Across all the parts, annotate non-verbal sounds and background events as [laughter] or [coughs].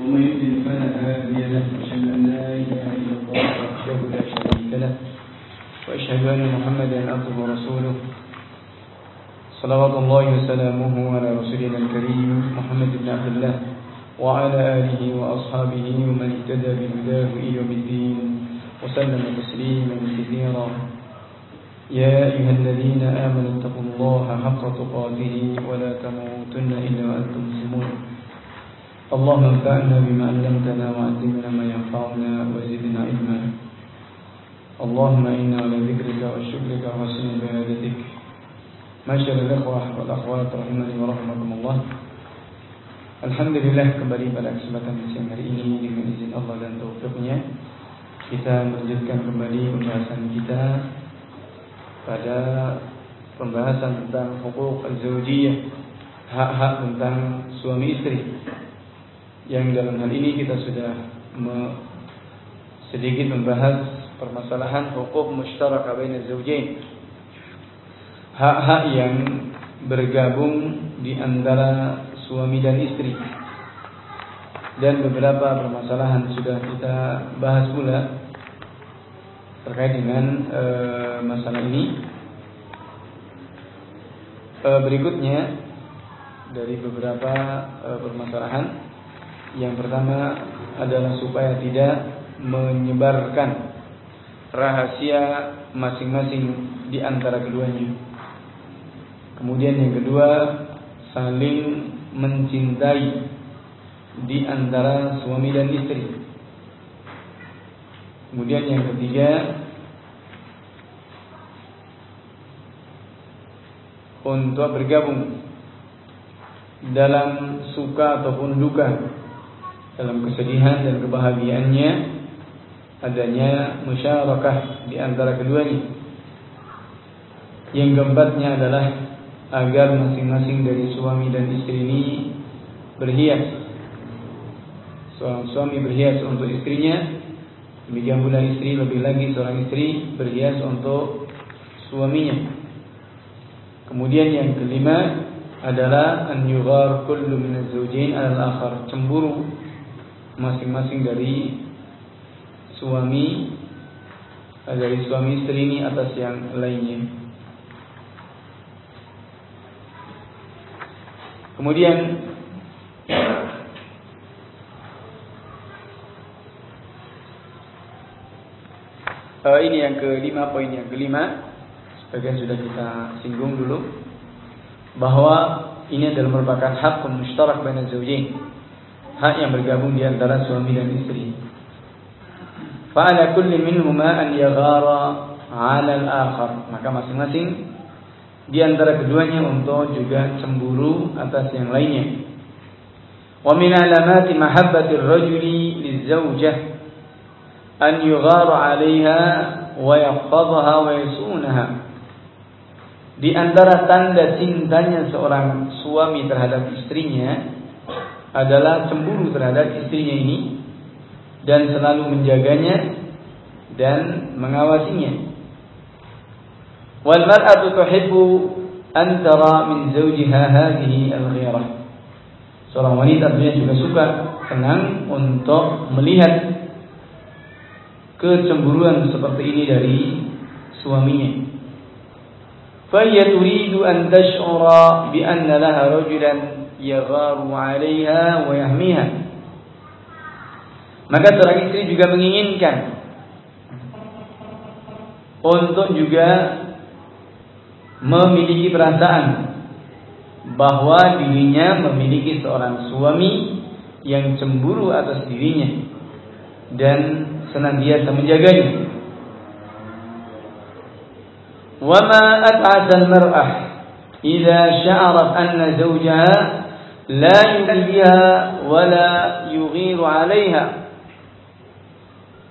ومن يضلل فلا هادي له أشهد أن لا إله إلا الله وحده لا شريك له وأشهد أن محمدا عبده ورسوله. صلوات الله وسلامه على رسولنا الكريم محمد بن عبد الله وعلى آله وأصحابه ومن اهتدى بهداه إلى يوم الدين وسلم تسليما كثيرا. يا أيها الذين آمنوا اتقوا الله حق تقاته ولا تموتن إلا وأنتم مسلمون. اللهم انفعنا بما علمتنا وعلمنا ما ينفعنا وزدنا علما اللهم إنا على ذكرك وشكرك وحسن عبادتك Masyaallah الإخوة والأخوات rahimani wa rahimakumullah Alhamdulillah kembali pada kesempatan siang hari ini dengan izin Allah dan taufiknya kita melanjutkan kembali pembahasan kita pada pembahasan tentang hukuk al-zawjiyah hak-hak tentang suami istri yang dalam hal ini kita sudah me sedikit membahas permasalahan hukuk musytarak baina zawjain hak-hak yang bergabung di antara suami dan istri. Dan beberapa permasalahan sudah kita bahas pula terkait dengan e, masalah ini. E, berikutnya dari beberapa e, permasalahan yang pertama adalah supaya tidak menyebarkan rahasia masing-masing di antara keduanya. Kemudian yang kedua, saling mencintai di antara suami dan istri. Kemudian yang ketiga, untuk bergabung dalam suka ataupun duka, dalam kesedihan dan kebahagiaannya adanya musyarakah di antara keduanya. Yang keempatnya adalah agar masing-masing dari suami dan istri ini berhias. Seorang suami berhias untuk istrinya, demikian pula istri lebih lagi seorang istri berhias untuk suaminya. Kemudian yang kelima adalah an yughar kullu min az-zawjain al-akhar, cemburu masing-masing dari suami dari suami istri ini atas yang lainnya. Kemudian uh, ini yang kelima poin yang kelima. Sebagian sudah kita singgung dulu. Bahwa ini adalah merupakan hak mustarak baina hak yang bergabung di antara suami dan istri fa'ala kulli minhuma an yaghara 'ala al-akhar maka masing-masing di antara keduanya untuk juga cemburu atas yang lainnya. Wa min alamati mahabbati ar-rajuli lizawjah an yughara 'alayha wa yahfazha wa yasunaha. Di antara tanda cintanya seorang suami terhadap istrinya adalah cemburu terhadap istrinya ini dan selalu menjaganya dan mengawasinya. Wal mar'atu tuhibbu an tara min zawjiha hadhihi al-ghirah. Seorang wanita tentunya juga suka senang untuk melihat kecemburuan seperti ini dari suaminya. Fahiyya turidu an tash'ura bi anna laha rajulan yagharu 'alaiha wa yahmiha. Maka seorang istri juga menginginkan untuk juga memiliki perasaan bahwa dirinya memiliki seorang suami yang cemburu atas dirinya dan senantiasa menjaganya. Wama at'asa al-mar'ah idza sya'arat anna لا يؤذيها ولا يغير عليها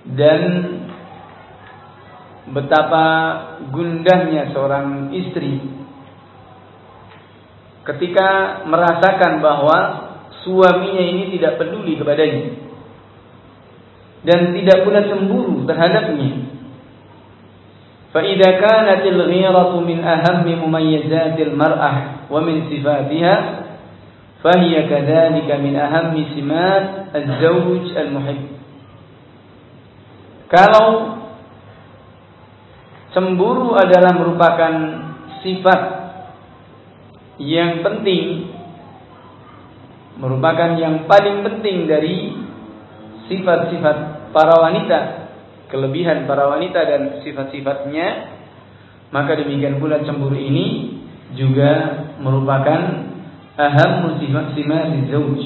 dan betapa gundahnya seorang istri ketika merasakan bahwa suaminya ini tidak peduli kepadanya dan tidak pula cemburu terhadapnya. فإذا كانت الغيرة من أهم مميزات المرأة ومن صفاتها فهي كذلك من أهم سمات الزوج المحب kalau cemburu adalah merupakan sifat yang penting merupakan yang paling penting dari sifat-sifat para wanita kelebihan para wanita dan sifat-sifatnya maka demikian pula cemburu ini juga merupakan aham sifat-sifat zauj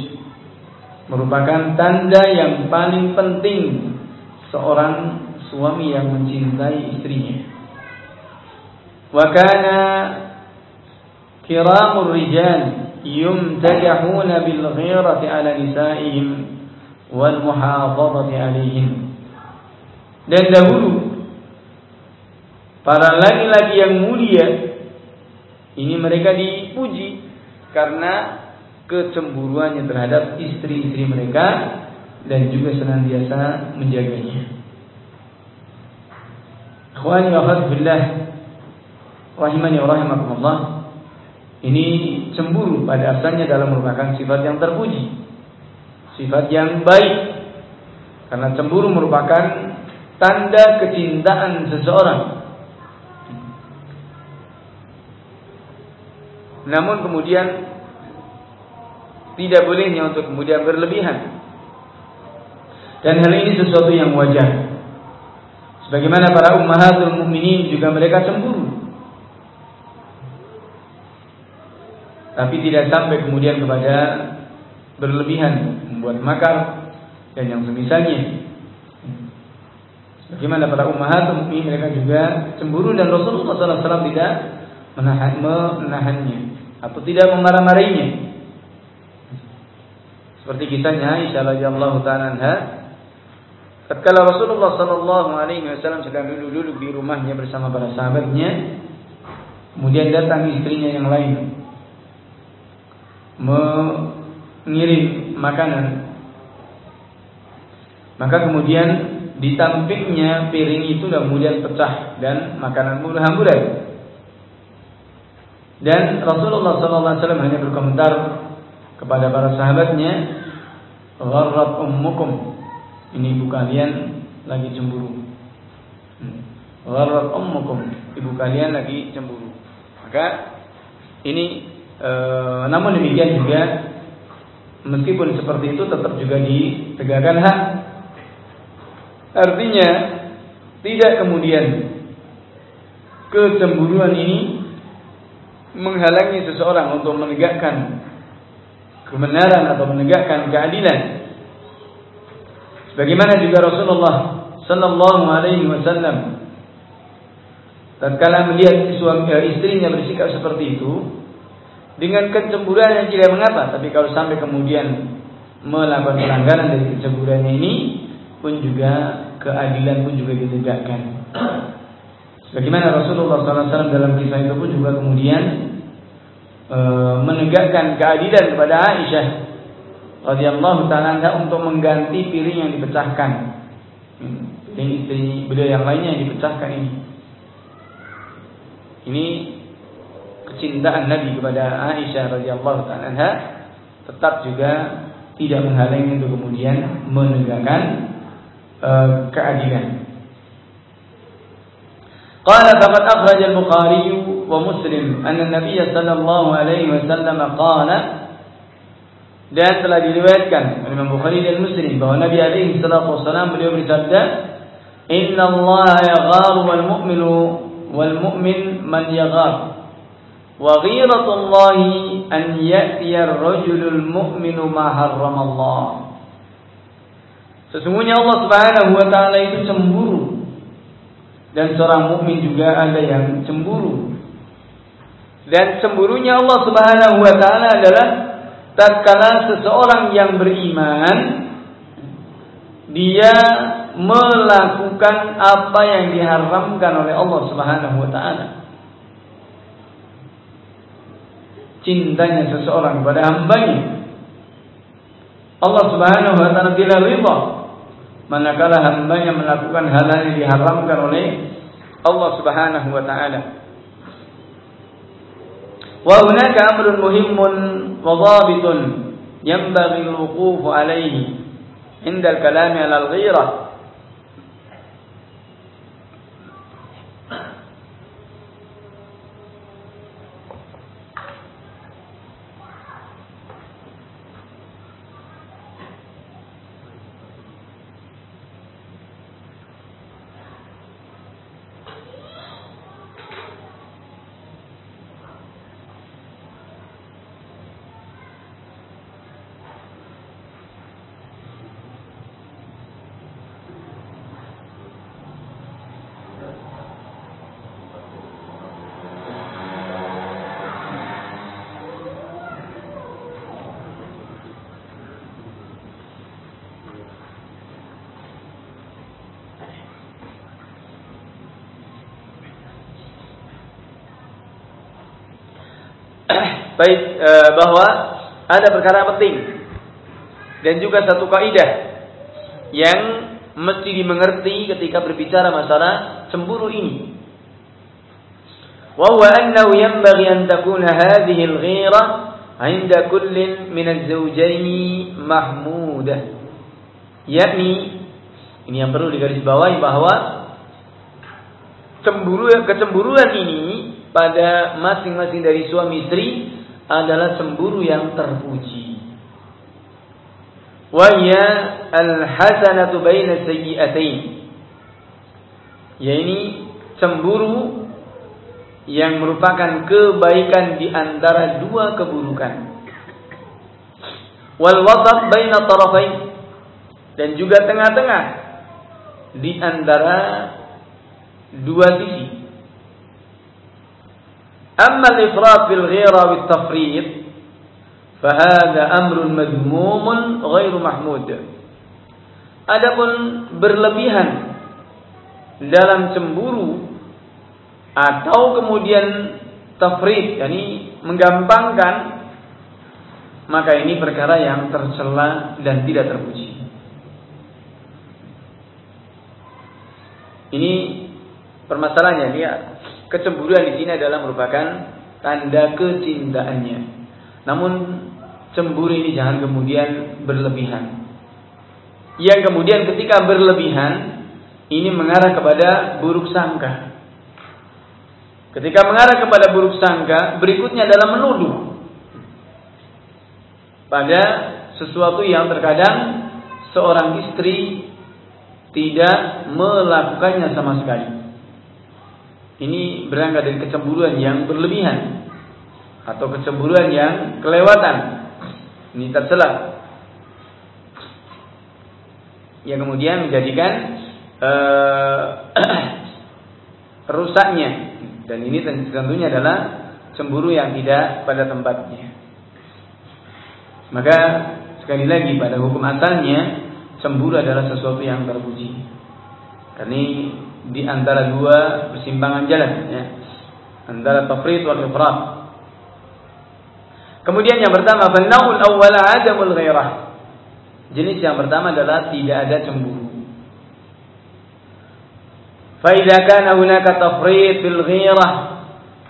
merupakan tanda yang paling penting seorang suami yang mencintai istrinya. Wa kana kiramur rijal yumtajahuna bil ghirati ala nisaihim wal muhafazati alaihim. Dan dahulu para laki-laki yang mulia ini mereka dipuji karena kecemburuannya terhadap istri-istri mereka dan juga senantiasa menjaganya. Ikhwani wa billah rahimani wa rahimakumullah. Ini cemburu pada asalnya dalam merupakan sifat yang terpuji. Sifat yang baik. Karena cemburu merupakan tanda kecintaan seseorang. Namun kemudian tidak bolehnya untuk kemudian berlebihan. Dan hal ini sesuatu yang wajar. Sebagaimana para ummahatul mukminin juga mereka cemburu. Tapi tidak sampai kemudian kepada berlebihan membuat makar dan yang semisalnya. Sebagaimana para ummahatul mukminin mereka juga cemburu dan Rasulullah SAW tidak menahan, menahannya atau tidak memarah-marahinya. Seperti kisahnya Aisyah radhiyallahu taala Tatkala Rasulullah Sallallahu Alaihi Wasallam sedang duduk-duduk di rumahnya bersama para sahabatnya, kemudian datang istrinya yang lain mengirim makanan. Maka kemudian ditampiknya piring itu dan kemudian pecah dan makanan pun hamburan. Dan Rasulullah Wasallam hanya berkomentar kepada para sahabatnya, "Gharrat ummukum." ini ibu kalian lagi cemburu. Hmm. Gharrat ummukum, ibu kalian lagi cemburu. Maka ini e, namun demikian juga meskipun seperti itu tetap juga ditegakkan hak. Artinya tidak kemudian kecemburuan ini menghalangi seseorang untuk menegakkan kebenaran atau menegakkan keadilan Bagaimana juga Rasulullah Sallallahu Alaihi Wasallam tatkala melihat suami eh, istrinya bersikap seperti itu dengan kecemburuan yang tidak mengapa, tapi kalau sampai kemudian melakukan pelanggaran dari kecemburuannya ini pun juga keadilan pun juga ditegakkan. Bagaimana Rasulullah SAW dalam kisah itu pun juga kemudian e, menegakkan keadilan kepada Aisyah radhiyallahu taala untuk mengganti piring yang dipecahkan. Piring istri beliau yang lainnya yang dipecahkan ini. Ini kecintaan Nabi kepada Aisyah radhiyallahu taala tetap juga tidak menghalangi untuk kemudian menegakkan uh, keadilan. قال فقد أخرج البخاري ومسلم أن النبي صلى الله عليه وسلم قال dan telah diriwayatkan oleh Imam Bukhari dan Muslim bahwa Nabi alaihi salatu wasallam beliau bersabda, "Inna Allah yagharu wal mu'minu wal mu'min man yaghar." Wa ghiratullahi an ya'tiya ar-rajulul mu'minu ma harrama Allah. Sesungguhnya Allah Subhanahu wa taala itu cemburu. Dan seorang mukmin juga ada yang cemburu. Dan cemburunya Allah Subhanahu wa taala adalah tatkala seseorang yang beriman dia melakukan apa yang diharamkan oleh Allah Subhanahu wa taala. Cintanya seseorang kepada hambanya. Allah Subhanahu wa taala tidak ridha manakala hambanya melakukan hal-hal yang diharamkan oleh Allah Subhanahu wa taala. وهناك أمر مهم وضابط ينبغي الوقوف عليه عند الكلام على الغيرة Baik e, bahwa ada perkara penting dan juga satu kaidah yang mesti dimengerti ketika berbicara masalah cemburu ini. Huwa annahu yanbaghi an takuna hadhihi al-ghira 'inda kullin min az-zawjayn mahmudah. Yakni ini yang perlu digarisbawahi bahwa cemburu kecemburuan ini pada masing-masing dari suami istri adalah cemburu yang terpuji. Wahya al-hasanatu baina sayyi'atain. Yaitu cemburu yang merupakan kebaikan di antara dua keburukan. Wal wasat baina tarafain dan juga tengah-tengah di antara dua sisi. أما الإفراط في الغيرة والتفريط فهذا أمر مذموم غير محمود Adapun berlebihan dalam cemburu atau kemudian tafrid, yakni menggampangkan, maka ini perkara yang tercela dan tidak terpuji. Ini permasalahannya dia Kecemburuan di sini adalah merupakan tanda kecintaannya. Namun cemburu ini jangan kemudian berlebihan. Yang kemudian ketika berlebihan ini mengarah kepada buruk sangka. Ketika mengarah kepada buruk sangka, berikutnya adalah menuduh pada sesuatu yang terkadang seorang istri tidak melakukannya sama sekali. Ini berangkat dari kecemburuan yang berlebihan atau kecemburuan yang kelewatan. Ini tercela. Yang kemudian menjadikan uh, [clears throat] rusaknya dan ini tentunya adalah cemburu yang tidak pada tempatnya. Maka sekali lagi pada hukum asalnya cemburu adalah sesuatu yang terpuji. Karena di antara dua persimpangan jalan ya. antara tafrid wal ifrat kemudian yang pertama falnaul awwal adamul ghairah. Jenis yang pertama adalah tidak ada cemburu. Fa idza kana hunaka tafrid fil ghairah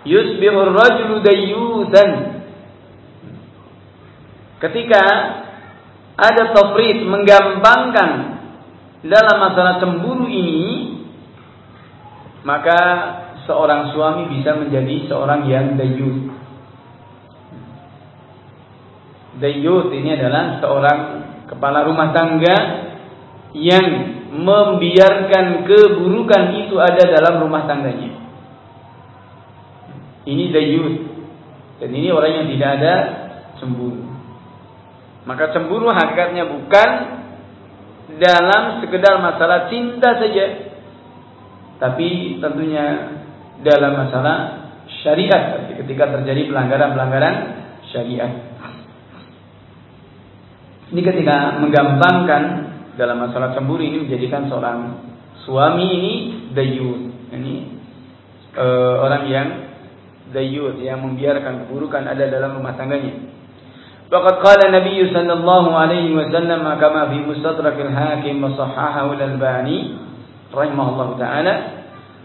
yusbihu ar-rajulu dayyutan ketika ada tafrid menggampangkan dalam masalah cemburu ini maka seorang suami bisa menjadi seorang yang dayut. Dayut ini adalah seorang kepala rumah tangga yang membiarkan keburukan itu ada dalam rumah tangganya. Ini dayut. Dan ini orang yang tidak ada cemburu. Maka cemburu hakikatnya bukan dalam sekedar masalah cinta saja, tapi tentunya dalam masalah syariat ketika terjadi pelanggaran-pelanggaran syariat. Ini ketika menggampangkan dalam masalah cemburu ini menjadikan seorang suami ini dayut. Ini e, orang yang dayut yang membiarkan keburukan ada dalam rumah tangganya. Waqad qala Nabi sallallahu alaihi wasallam kama fi Mustadrak al-Hakim wa sahahahu al-Albani rahimahullah taala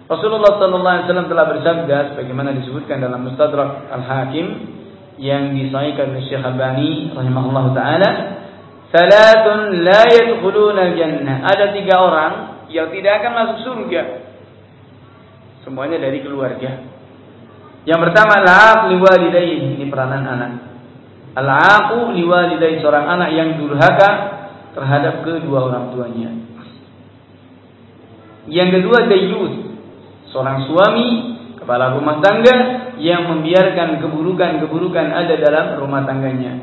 Rasulullah sallallahu alaihi wasallam telah bersabda sebagaimana disebutkan dalam Mustadrak Al-Hakim yang disahihkan oleh Syekh Albani rahimahullah taala, "Salatun la yadkhuluna jannah." Ada tiga orang yang tidak akan masuk surga. Semuanya dari keluarga. Yang pertama, al-aq liwalidayhi, ini peranan anak. Al-aqu liwalidayhi seorang anak yang durhaka terhadap kedua orang tuanya. Yang kedua, dayyus, seorang suami kepala rumah tangga yang membiarkan keburukan-keburukan ada dalam rumah tangganya.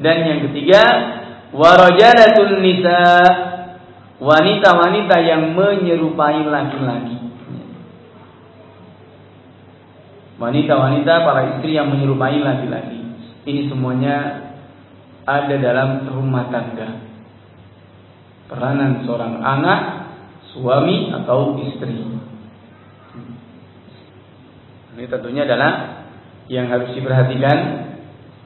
Dan yang ketiga, warajalatul nisa, wanita-wanita yang menyerupai laki-laki. Wanita-wanita para istri yang menyerupai laki-laki. Ini semuanya ada dalam rumah tangga. Peranan seorang anak, suami atau istri. Ini tentunya adalah yang harus diperhatikan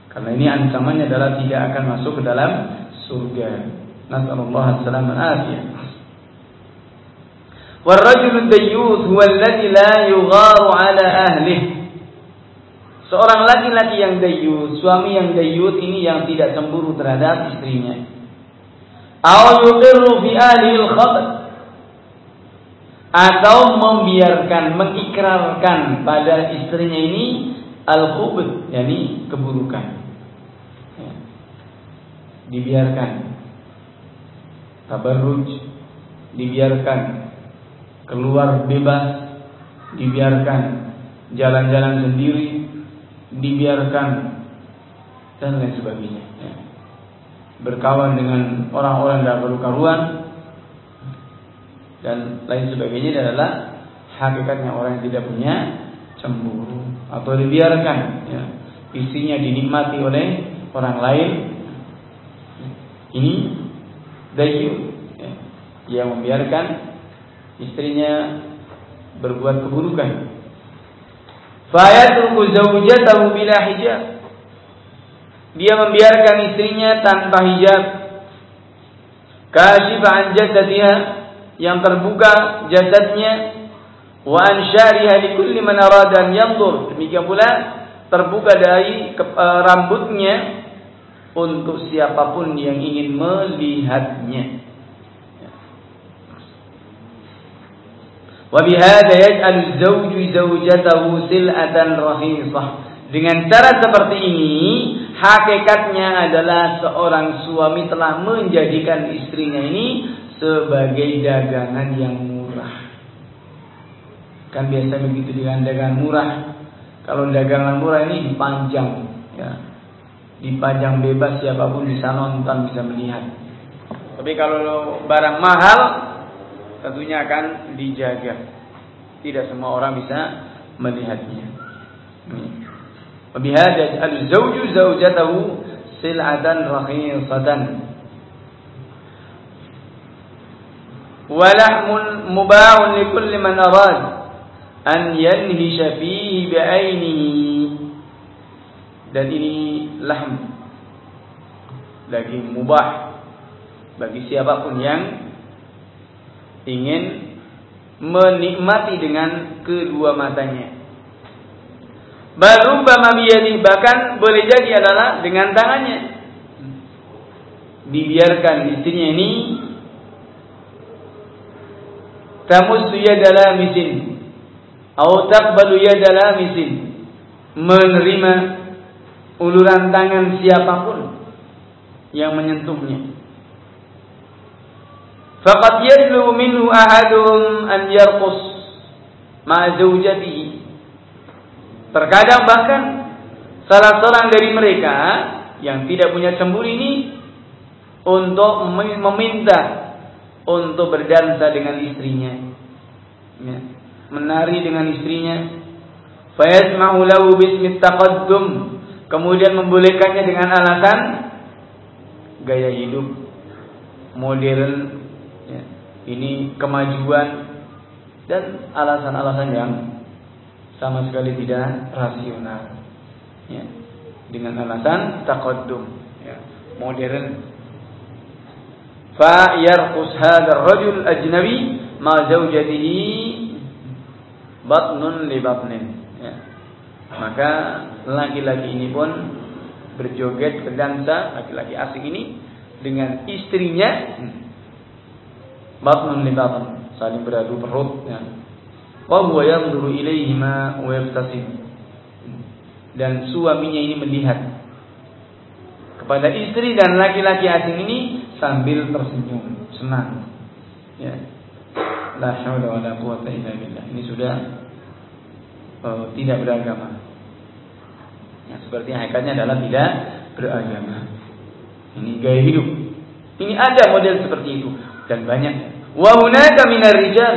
karena ini ancamannya adalah tidak akan masuk ke dalam surga. Nasallallahu alaihi wasallam والرجل الديوث هو الذي لا يغار على أهله Seorang laki-laki yang dayut, suami yang dayut ini yang tidak cemburu terhadap istrinya. Aw yuqirru fi ahli al atau membiarkan mengikrarkan pada istrinya ini al khubut yakni keburukan. Ya. dibiarkan. Tabarruj dibiarkan. Keluar bebas dibiarkan. Jalan-jalan sendiri dibiarkan. Dan lain sebagainya. Ya. berkawan dengan orang-orang tidak karuan dan lain sebagainya adalah hakikatnya orang yang tidak punya cemburu. Atau dibiarkan ya, istrinya dinikmati oleh orang lain. Ini dayu ya, yang membiarkan istrinya berbuat keburukan. Fayatruku zaujatahu bila hijab. Dia membiarkan istrinya tanpa hijab. Kashifa an jasadiha yang terbuka jasadnya wa ansyariha li kulli man arada an yanzur. Demikian pula terbuka dari uh, rambutnya untuk siapa pun yang ingin melihatnya. Wa bihadza yaj'al zawju zawjatahu sil'atan rahisah dengan cara seperti ini hakikatnya adalah seorang suami telah menjadikan istrinya ini sebagai dagangan yang murah. Kan biasa begitu dengan dagangan murah. Kalau dagangan murah ini dipanjang, ya. Dipajang bebas siapa pun bisa nonton, bisa melihat. Tapi kalau barang mahal tentunya akan dijaga. Tidak semua orang bisa melihatnya. Wabihada al-zawju zawjatahu sil'atan rakhisatan ولحم مباح لكل من أراد أن ينهش فيه بعينه dan ini lahm daging mubah bagi siapapun yang ingin menikmati dengan kedua matanya. Baru biyadi bahkan boleh jadi adalah dengan tangannya. Dibiarkan istrinya ini tamussu yada lamisin. Atau taqbalu yada lamisin. Menerima uluran tangan siapa pun yang menyentuhnya. Faqad yadlu minhu ahadum an yarqus ma zawjatihi. Terkadang bahkan salah seorang dari mereka yang tidak punya cemburu ini untuk meminta untuk berdansa dengan istrinya. Ya. Menari dengan istrinya. Fayasma'u lahu bismi taqaddum. Kemudian membolehkannya dengan alasan gaya hidup modern. Ya. Ini kemajuan dan alasan-alasan yang sama sekali tidak rasional. Ya. Dengan alasan taqaddum, modern fa yarqus hadzal rajul ajnabi ma zaujatihi batnun li maka laki-laki ini pun berjoget berdansa laki-laki asing ini dengan istrinya batnun li batn saling beradu perut ya. Wa huwa yanzuru ilaihima wa dan suaminya ini melihat kepada istri dan laki-laki asing ini sambil tersenyum, senang. Ya. La haula wala quwata illa billah. Ini sudah uh, tidak beragama. Ya, seperti hakikatnya adalah tidak beragama. Ini gaya hidup. Ini ada model seperti itu dan banyak. Wa hunaka minar rijal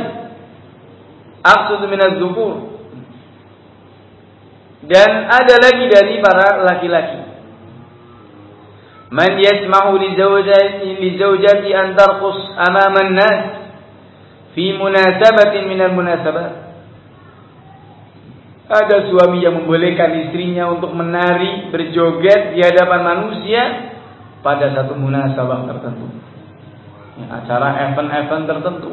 aqsud minaz zukur. Dan ada lagi dari para laki-laki. Zawjati li zawjati an tarqus amama an-nas fi munasabatin minal munasabat ada suami yang membolehkan istrinya untuk menari berjoget di hadapan manusia pada satu munasabah tertentu. Ya, acara event-event tertentu.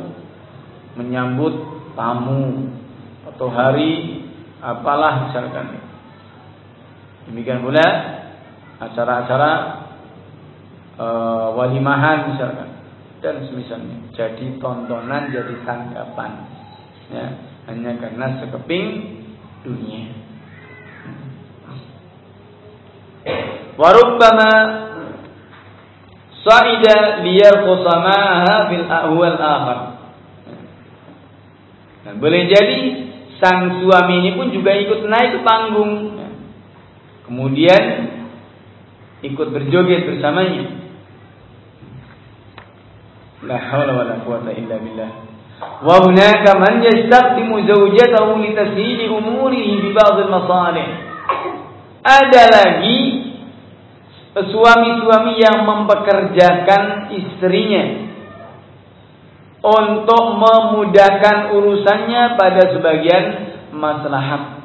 Menyambut tamu atau hari apalah misalkan. Demikian pula acara-acara uh, walimahan misalkan dan semisalnya. Jadi tontonan jadi tanggapan. Ya, hanya karena sekeping dunia. Warubbama sa'ida liyarqusamaha fil ahwal akhar. Nah, boleh jadi sang suami ini pun juga ikut naik ke panggung. Kemudian ikut berjoget bersamanya. Ada lagi suami-suami yang mempekerjakan istrinya untuk memudahkan urusannya pada sebagian maslahat.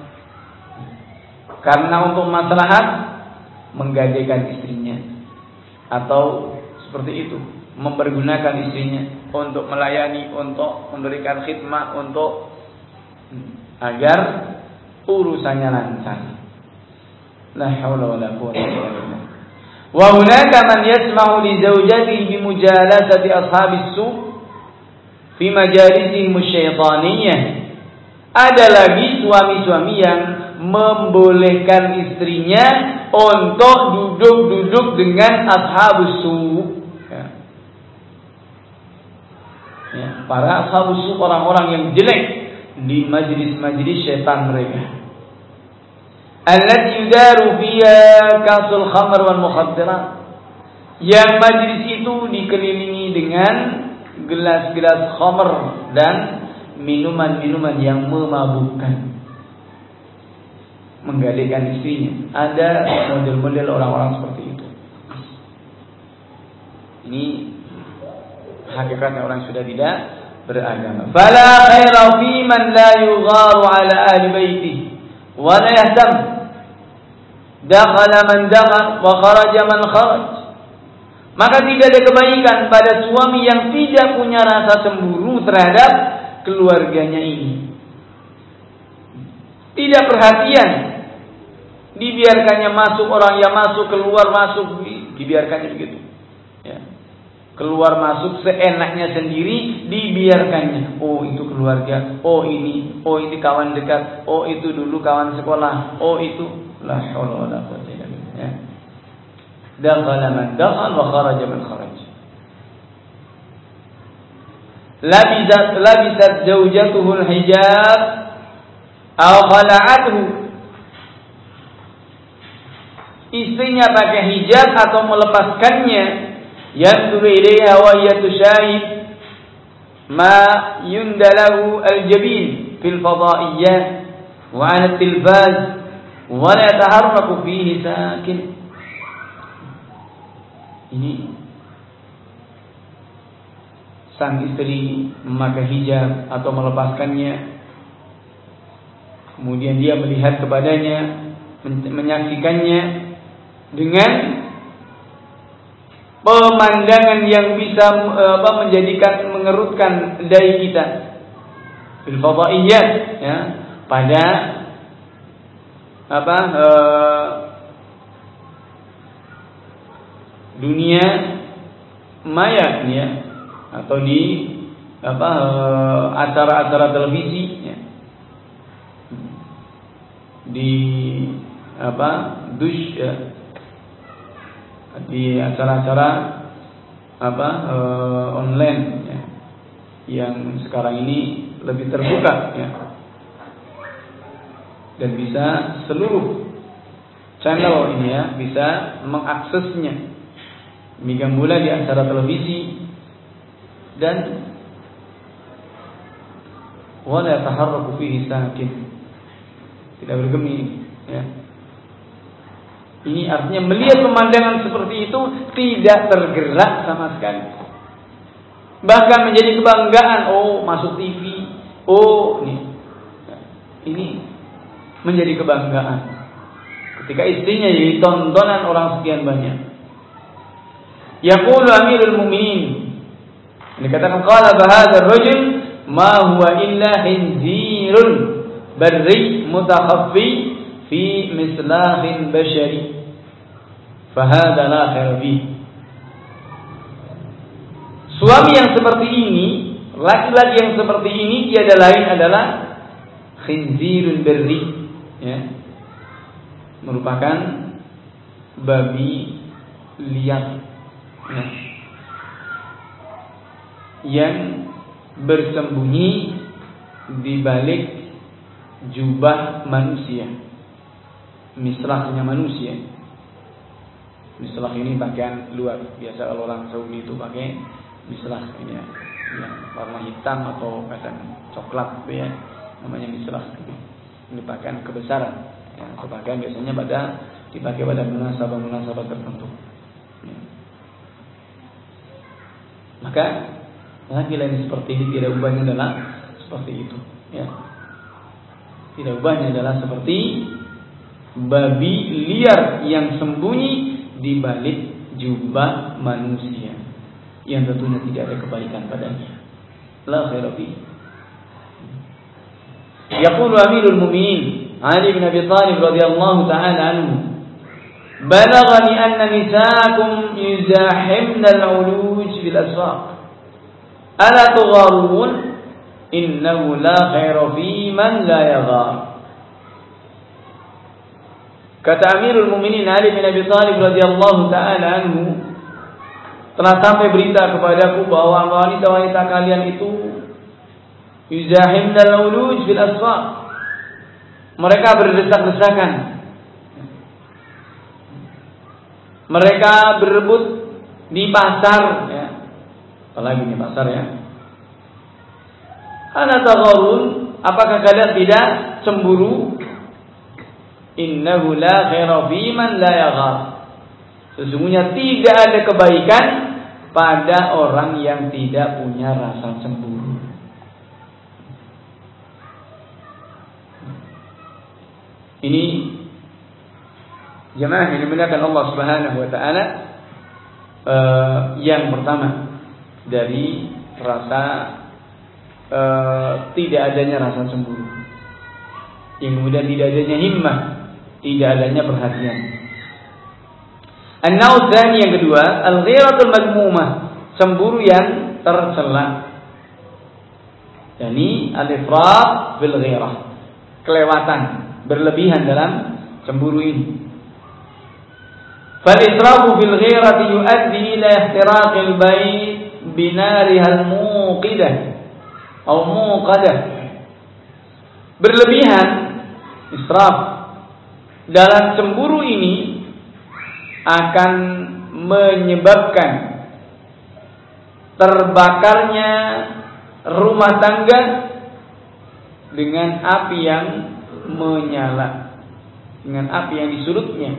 Karena untuk maslahat menggadaikan istrinya atau seperti itu mempergunakan istrinya untuk melayani, untuk memberikan khidmat, untuk agar urusannya lancar. La haula wala quwwata illa billah. Wa hunaka man yasma'u li zawjatihi mujalasati ashabis su fi majalisihim. Ada lagi suami-suami yang membolehkan istrinya untuk duduk-duduk dengan ashabus su ya, para ashabus orang-orang yang jelek di majlis-majlis syaitan mereka. Allati yudaru fiha kasul khamr wal mukhaddirat. Yang majlis itu dikelilingi dengan gelas-gelas khamr dan minuman-minuman yang memabukkan. Menggadaikan istrinya. Ada model-model orang-orang seperti itu. Ini hakikatnya orang sudah tidak beragama. Fala khaira fi man la yugharu ala ahli baiti wa la yahtam. Dakhala man dakhal wa kharaja man kharaj. Maka tidak ada kebaikan pada suami yang tidak punya rasa cemburu terhadap keluarganya ini. Tidak perhatian. Dibiarkannya masuk orang yang masuk, keluar masuk, dibiarkannya begitu keluar masuk seenaknya sendiri dibiarkannya. Oh itu keluarga, oh ini, oh ini kawan dekat, oh itu dulu kawan sekolah, oh itu la haula wala quwwata illa billah. Ya. Dakhala man dakhal wa kharaja man kharaj. Labisat labisat zawjatuhu al-hijab aw khala'athu Istrinya pakai hijab atau melepaskannya yanzuru ilaiha wa hiya tushahid ma yundalahu al-jabin fil fadaiyat wa 'ala tilbaz wa la yataharraku fihi sakin ini sang istri memakai hijab atau melepaskannya. Kemudian dia melihat kepadanya menyaksikannya dengan pemandangan yang bisa apa, menjadikan mengerutkan dai kita. ya pada apa uh, dunia maya ya atau di apa eh, acara-acara televisi ya. di apa dus ya di acara-acara apa uh, online ya yang sekarang ini lebih terbuka ya. Dan bisa seluruh channel ini ya bisa mengaksesnya. Demikian pula di acara televisi. Dan wala taharraku fihi sakin. Tidak bergeming ya ini artinya melihat pemandangan seperti itu tidak tergerak sama sekali. Bahkan menjadi kebanggaan oh masuk TV oh ini. Ini menjadi kebanggaan. Ketika istrinya jadi tontonan orang sekian banyak. Yaqulu Amirul Mukminin dikatakan qala bahadha rajul ma huwa illa hinzirun barri mutakhaffi fi mislahin bashari. Fahada la Suami yang seperti ini, laki-laki yang seperti ini tiada lain adalah khinzirun berri ya. Merupakan babi liar ya, yang bersembunyi di balik jubah manusia, mislahnya manusia. Mislah ini pakaian luar. Biasa kalau orang Saudi itu pakai mislah ini ya, yang warna hitam atau kadang coklat gitu ya. Namanya mislah. Ini pakaian kebesaran. Ya, pakaian biasanya pada dipakai pada munasabah-munasabah tertentu. Ya. Maka laki-laki seperti ini tidak ubahnya adalah seperti itu. Ya. Tidak ubahnya adalah seperti babi liar yang sembunyi di balik jubah manusia yang tentunya tidak ada kebaikan padanya. La khairabi. Yaqulu Amirul Mu'minin Ali bin Abi Thalib radhiyallahu taala anhu Balaghani anna nisaakum yuzahimna al-uluj fil aswaq. Ala tugharun innahu la khairu fi man la yaghar Kata Amirul Mukminin Ali bin Abi Thalib radhiyallahu taala anhu telah sampai berita kepadaku bahwa wanita-wanita kalian itu yuzahimnal uluj fil. Mereka berdesak-desakan mereka berebut di pasar ya. Apalagi di pasar ya. Ana apakah kalian tidak cemburu? Innahu la khaira fi man la yaghar. Sesungguhnya tidak ada kebaikan pada orang yang tidak punya rasa cemburu. Ini Jemaah yang dimuliakan Allah Subhanahu wa taala uh, yang pertama dari rasa uh, tidak adanya rasa cemburu. Yang kemudian tidak adanya himmah, tidak adanya perhatian. An-naud yang kedua, al-ghiratul madmumah, cemburu yang tercela. Yani al-ifrat bil ghirah, kelewatan, berlebihan dalam cemburu ini. فالإسراف في الغيرة يؤدي إلى احتراق البيت بنارها الموقدة أو موقدة berlebihan israf dalam cemburu ini akan menyebabkan terbakarnya rumah tangga dengan api yang menyala dengan api yang disurutnya.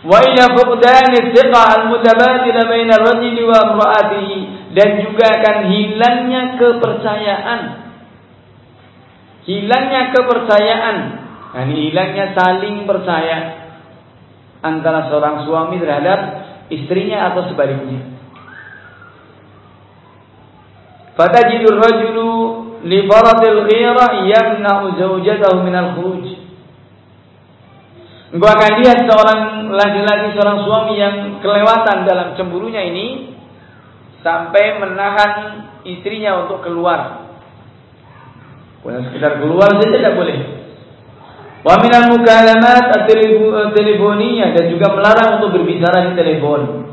Wa ila fuqdan thiqa al-mutabatil baina ar-rajul wa imra'atihi dan juga akan hilangnya kepercayaan. Hilangnya kepercayaan yani hilangnya saling percaya antara seorang suami terhadap istrinya atau sebaliknya fatajidur rajulu li faradil ghira yamna'u zawjatahu min al-khuruj. Engkau akan lihat seorang laki-laki, seorang suami yang kelewatan dalam cemburunya ini sampai menahan istrinya untuk keluar. Bukan sekedar keluar saja tidak boleh. Wa minal mukalamat teleponiyah dan juga melarang untuk berbicara di telepon.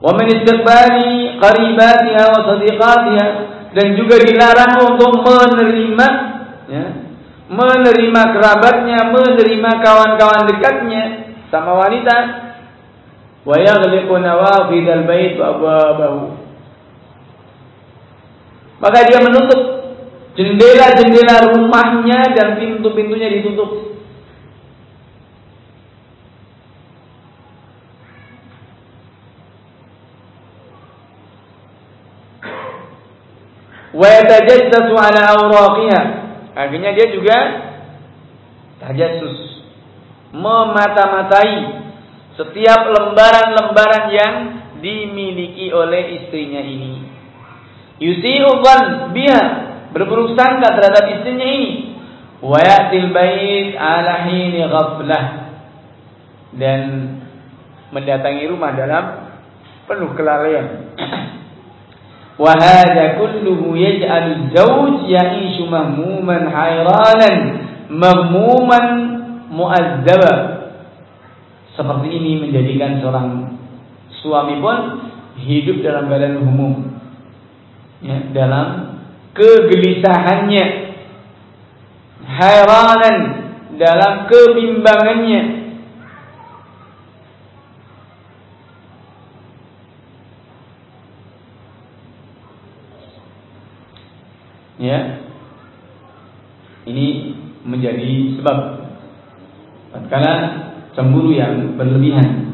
Wa min istiqbali qaribatiha wa sadiqatiha dan juga dilarang untuk menerima ya, menerima kerabatnya, menerima kawan-kawan dekatnya sama wanita. Wa yaghliqu nawafid al-bait wa. Maka dia menutup jendela-jendela rumahnya dan pintu-pintunya ditutup. wa yatajassasu ala awraqiha. Akhirnya dia juga tajassus memata-matai setiap lembaran-lembaran yang dimiliki oleh istrinya ini. Yusi'u biha berburuk sangka terhadap istrinya ini. Wa ya'til bait ala hini ghaflah dan mendatangi rumah dalam penuh kelalaian. [clears throat] Wa hadha kulluhu yaj'al az-zawj ya'ishu mahmuman hayranan mahmuman mu'azzaba. Seperti ini menjadikan seorang suami pun hidup dalam keadaan umum ya, dalam kegelisahannya. Hairanan dalam kebimbangannya. Ya. Ini menjadi sebab. Tatkala cemburu yang berlebihan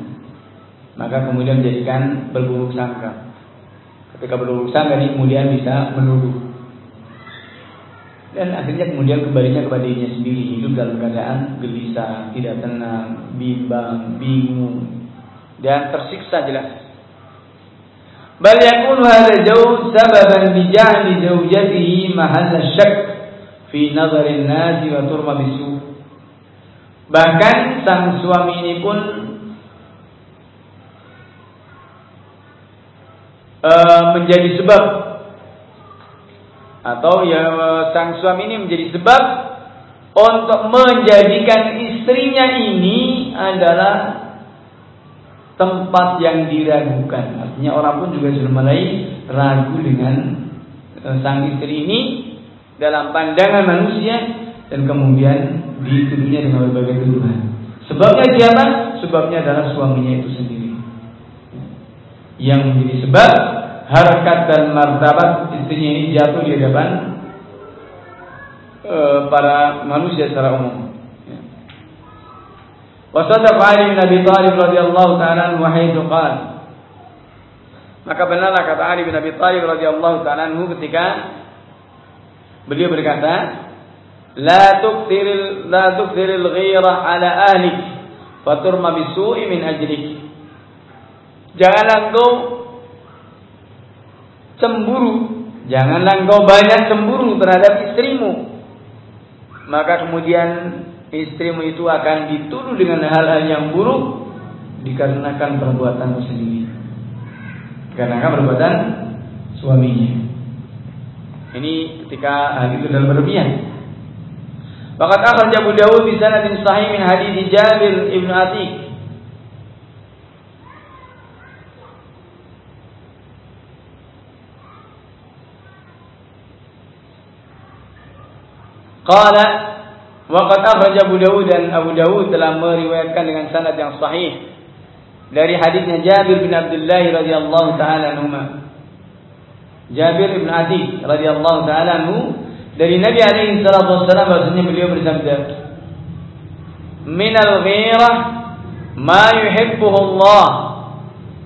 maka kemudian menjadikan berburuk sangka. Ketika berburuk sangka ini kemudian bisa menuduh dan akhirnya kemudian kembalinya kepada dirinya sendiri hidup dalam keadaan gelisah, tidak tenang, bimbang, bingung dan tersiksa jelas. Bal yakunu hadha zawj sababan bi ja'li zawjatihi mahall fi nazar an-nas wa turma bisu. Bahkan sang suami ini pun uh, menjadi sebab atau ya sang suami ini menjadi sebab untuk menjadikan istrinya ini adalah tempat yang diragukan. Artinya orang pun juga sudah mulai ragu dengan e, sang istri ini dalam pandangan manusia dan kemudian dituduhnya dengan berbagai tuduhan. Sebabnya siapa? Sebabnya adalah suaminya itu sendiri. Yang menjadi sebab harkat dan martabat istrinya ini jatuh di depan e, para manusia secara umum. Ya. Wasadaf Ali bin Abi Thalib radhiyallahu taala anhu Maka benarlah kata Ali bin Abi Thalib radhiyallahu taala ketika beliau berkata, "La tukthiril la tukthiril ghirah ala ahlik faturma bisu'i min ajlik." Janganlah engkau cemburu, janganlah engkau banyak cemburu terhadap istrimu. Maka kemudian istrimu itu akan dituduh dengan hal-hal yang buruk dikarenakan perbuatan sendiri. Dikarenakan perbuatan suaminya. Ini ketika hal itu dalam berlebihan. Fakat akhraj Abu Dawud di sanadin sahih min hadis Jabir ibn Atiq. Qala Waqat akhraj Abu Dawud dan Abu Dawud telah meriwayatkan dengan sanad yang sahih dari hadisnya Jabir bin Abdullah radhiyallahu taala anhu. Jabir bin Adi radhiyallahu taala anhu dari Nabi alaihi salatu wasallam bahwasanya beliau bersabda Min al-ghirah ma yuhibbuhu Allah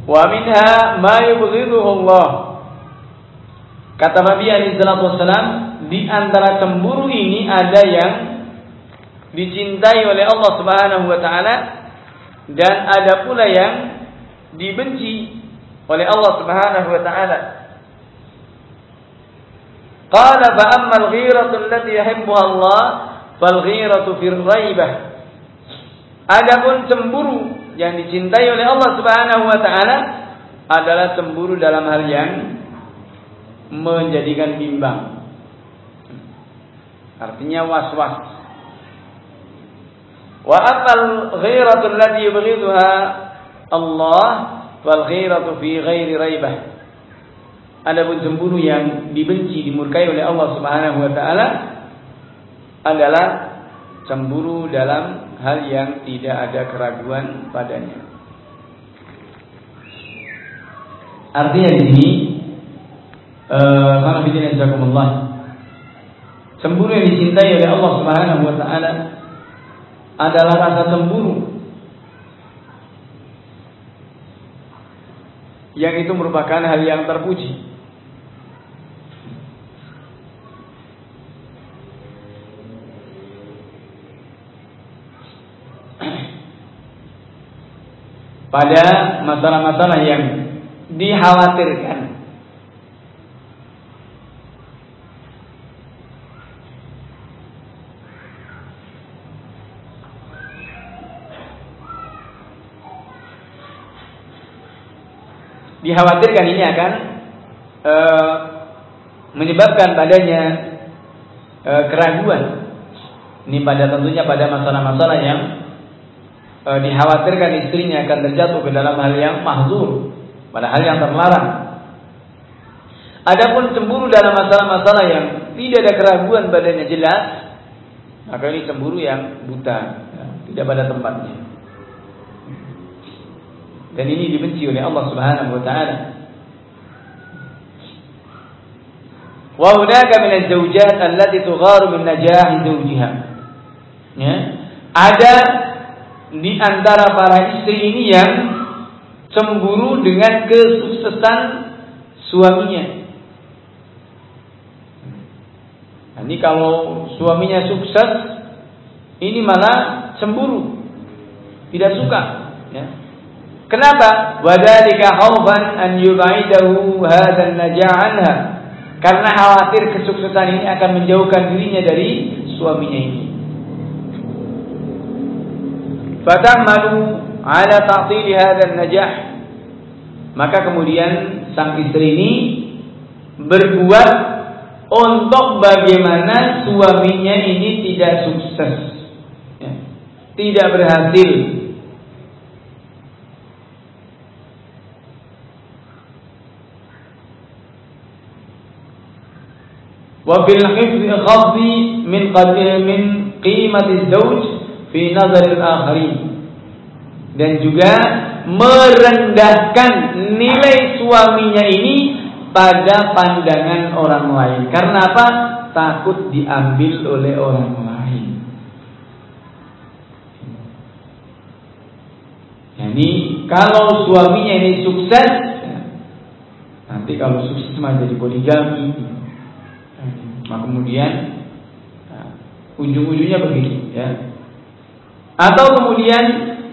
wa minha ma yubghiduhu Allah Kata Nabi wasallam di antara cemburu ini ada yang dicintai oleh Allah Subhanahu wa taala dan ada pula yang dibenci oleh Allah Subhanahu wa taala. Qala fa amma al-ghiratu allati Allah fal ghiratu fir raibah. Adapun cemburu yang dicintai oleh Allah Subhanahu wa taala adalah cemburu dalam hal yang menjadikan bimbang. Artinya was-was. Wa amal ghiratu allati yubghiduha Allah fal ghiratu fi ghairi raibah. Adapun cemburu yang dibenci dimurkai oleh Allah Subhanahu wa taala adalah cemburu dalam hal yang tidak ada keraguan padanya. Artinya di sini eh uh, Cemburu yang dicintai oleh Allah Subhanahu wa taala adalah rasa cemburu yang itu merupakan hal yang terpuji. Pada masalah-masalah yang dikhawatirkan dikhawatirkan ini akan e, menyebabkan padanya e, keraguan. Ini pada tentunya pada masalah-masalah yang e, dikhawatirkan istrinya akan terjatuh ke dalam hal yang mahzur, pada hal yang terlarang. Adapun cemburu dalam masalah-masalah yang tidak ada keraguan padanya jelas, maka ini cemburu yang buta, ya, tidak pada tempatnya. Dan ini dibenci oleh Allah Subhanahu wa taala. Wa hunaka min az-zawjat allati tugharu min najahi zawjiha. Ya. Ada di antara para istri ini yang cemburu dengan kesuksesan suaminya. Ini kalau suaminya sukses, ini malah cemburu, tidak suka. Ya. Kenapa? Wadalika khaufan an yubaidahu hadzal najah anha. Karena khawatir kesuksesan ini akan menjauhkan dirinya dari suaminya ini. Fatamalu ala ta'til hadzal najah. Maka kemudian sang istri ini berbuat untuk bagaimana suaminya ini tidak sukses. Ya. Tidak berhasil وبال bil hifdhi من min min الزوج في نظر nazar dan juga merendahkan nilai suaminya ini pada pandangan orang lain. Karena apa? Takut diambil oleh orang lain. Jadi kalau suaminya ini sukses, ya, nanti kalau sukses mah jadi poligami, maka kemudian nah, ujung-ujungnya begitu ya. Atau kemudian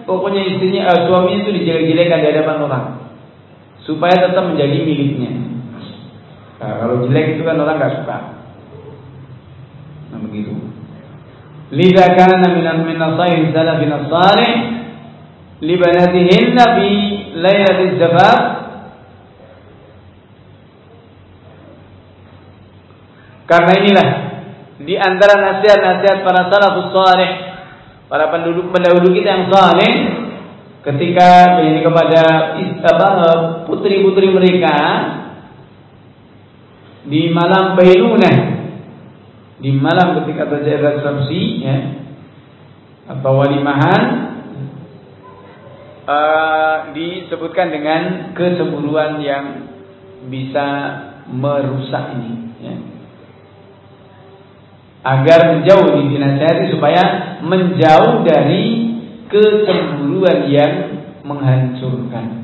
pokoknya istrinya uh, suaminya itu dijelek-jelekan di hadapan orang supaya tetap menjadi miliknya. Nah, kalau jelek itu kan orang nggak suka. Nah begitu. Lidha kana minan min nasaihi salafin salih li banatihinna fi lailatiz zafaf Karena inilah di antara nasihat-nasihat para salafus saleh, para penduduk pendahulu kita yang saleh ketika ini kepada putri-putri mereka di malam Bailunah di malam ketika terjadi resepsi ya atau walimahan uh, disebutkan dengan kecemburuan yang bisa merusak ini ya agar menjauh dinasihati supaya menjauh dari kecemburuan yang menghancurkan.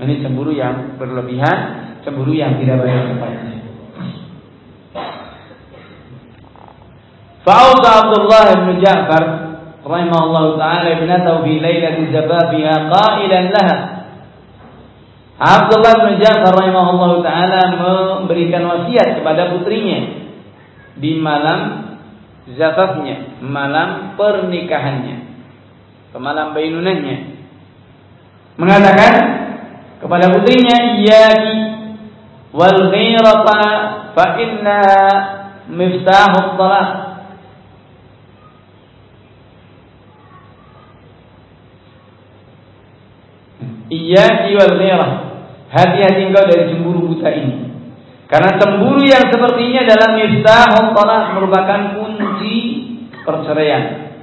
Ini cemburu yang berlebihan, cemburu yang tidak pada tempatnya. Fa'auza Abdullah bin Ja'far rahimahullah taala ibnatahu fi lailati zababiha qailan laha Abdullah bin Ja'far rahimahullah taala memberikan wasiat kepada putrinya di malam zafafnya, malam pernikahannya, malam bainunahnya. Mengatakan kepada putrinya, "Iyaki wal ghirata fa inna miftahu talaq." Iyaki wal ghirah. Hati-hati engkau dari cemburu buta ini. Karena cemburu yang sepertinya adalah miftahul talaq merupakan kunci perceraian.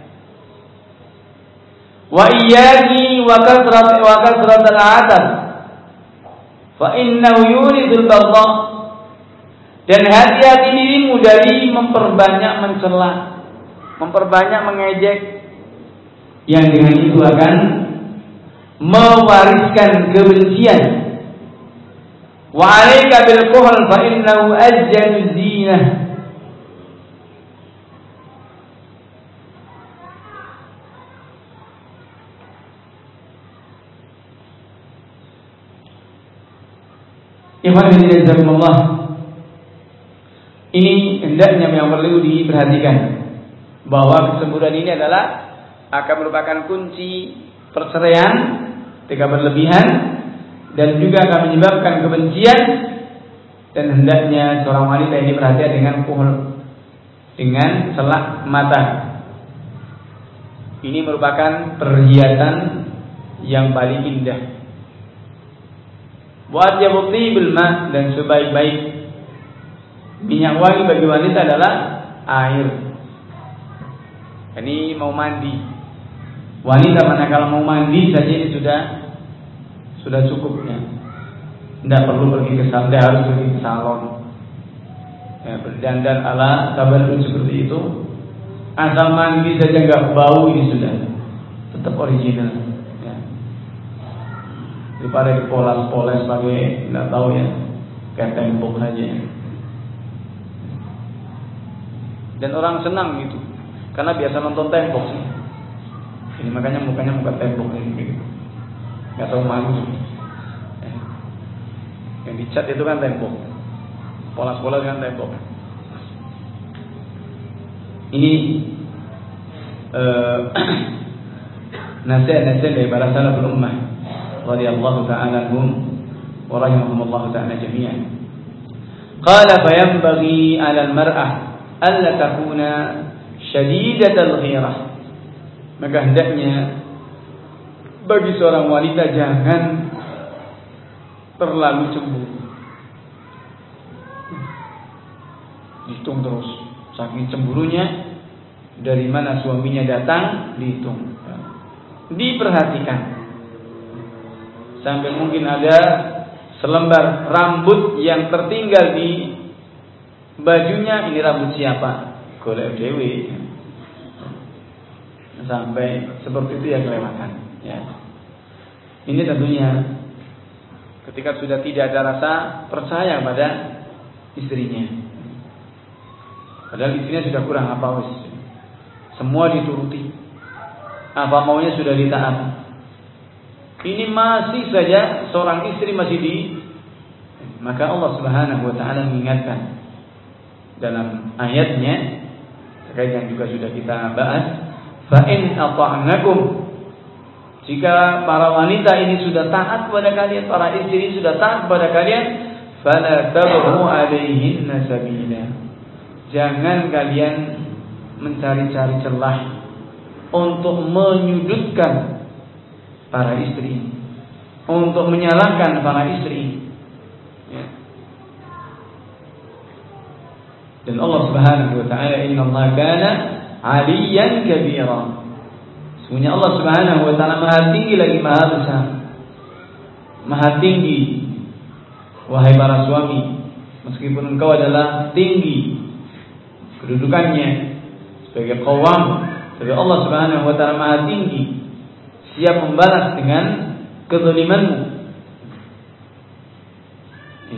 Wa iyyaki wa kasrat wa kasrat al-'atab. Fa innahu yuridul baghdha. Dan hati-hati dirimu dari memperbanyak mencela, memperbanyak mengejek yang dengan itu akan mewariskan kebencian. Wa 'alaika bil kuhl fa innahu ajjanu zinah. Ikhwan Allah Ini hendaknya yang perlu diperhatikan bahwa kesemburan ini adalah akan merupakan kunci perceraian ketika berlebihan dan juga akan menyebabkan kebencian dan hendaknya seorang wanita ini perhatian dengan kuhul dengan celak mata. Ini merupakan perhiasan yang paling indah. Buat bukti bilma dan sebaik-baik minyak wangi bagi wanita adalah air. Ini mau mandi. Wanita manakala mau mandi saja ini sudah sudah cukup ya. Tidak perlu pergi ke salon, harus pergi ke salon. Ya, berdandan ala tabarun seperti itu. Asal mandi saja nggak bau ini sudah tetap original. Daripada dipoles-poles pakai nggak tahu ya kayak tembok saja. Dan orang senang gitu, karena biasa nonton tembok sih. Ini makanya mukanya muka tembok ini gitu nggak tahu malu eh. yang dicat itu kan tembok pola-pola kan tembok ini uh, [clears throat] nasihat-nasihat dari para salaful ummah radhiyallahu ta'ala anhum wa rahimahumullah ta'ala jami'an qala fayanbaghi 'ala al-mar'ah alla takuna shadidatal ghirah maka hendaknya bagi seorang wanita jangan terlalu cemburu. Dihitung terus. Saking cemburunya dari mana suaminya datang dihitung. Diperhatikan. Sampai mungkin ada selembar rambut yang tertinggal di bajunya ini rambut siapa? Golek dewi. Sampai seperti itu ya kelewatan. Ya. Ini tentunya ketika sudah tidak ada rasa percaya pada istrinya. Padahal istrinya sudah kurang apa. Semua dituruti. Apa maunya sudah ditaati. Ini masih saja seorang istri masih di maka Allah Subhanahu wa taala mengingatkan dalam ayatnya terkait yang juga sudah kita bahas fa in ata'nakum jika para wanita ini sudah taat kepada kalian, para istri ini sudah taat kepada kalian, fala tabghu alaihinna sabila. Jangan kalian mencari-cari celah untuk menyudutkan para istri, untuk menyalahkan para istri. Ya. Dan Allah Subhanahu wa taala inna Allah kana aliyan kabira. Sungguhnya Allah Subhanahu wa taala Maha tinggi lagi Maha besar. Maha tinggi wahai para suami, meskipun engkau adalah tinggi kedudukannya sebagai kawam, tapi Allah Subhanahu wa taala Maha tinggi, siap membalas dengan kezalimanmu.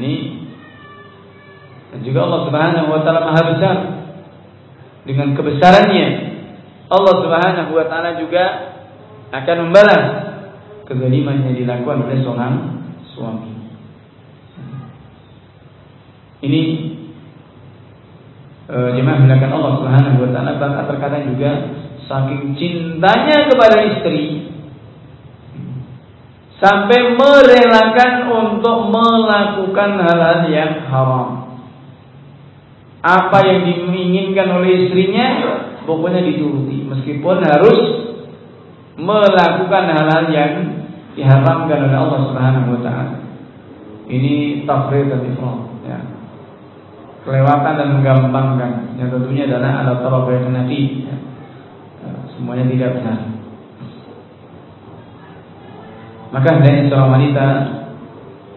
Ini dan juga Allah Subhanahu wa taala Maha besar dengan kebesarannya Allah Subhanahu wa taala juga akan membalas kezaliman yang dilakukan oleh seorang suami. Ini e, jemaah melakukan Allah Subhanahu wa taala bahkan terkadang juga saking cintanya kepada istri sampai merelakan untuk melakukan hal-hal yang haram. Apa yang diinginkan oleh istrinya pokoknya dituruti meskipun harus melakukan hal-hal yang diharamkan oleh Allah Subhanahu wa taala. Ini tafrid dan ifrat ya. Kelewatan dan menggampangkan yang tentunya adalah ada taraf yang nabi ya. Semuanya tidak benar. Maka hendaknya seorang wanita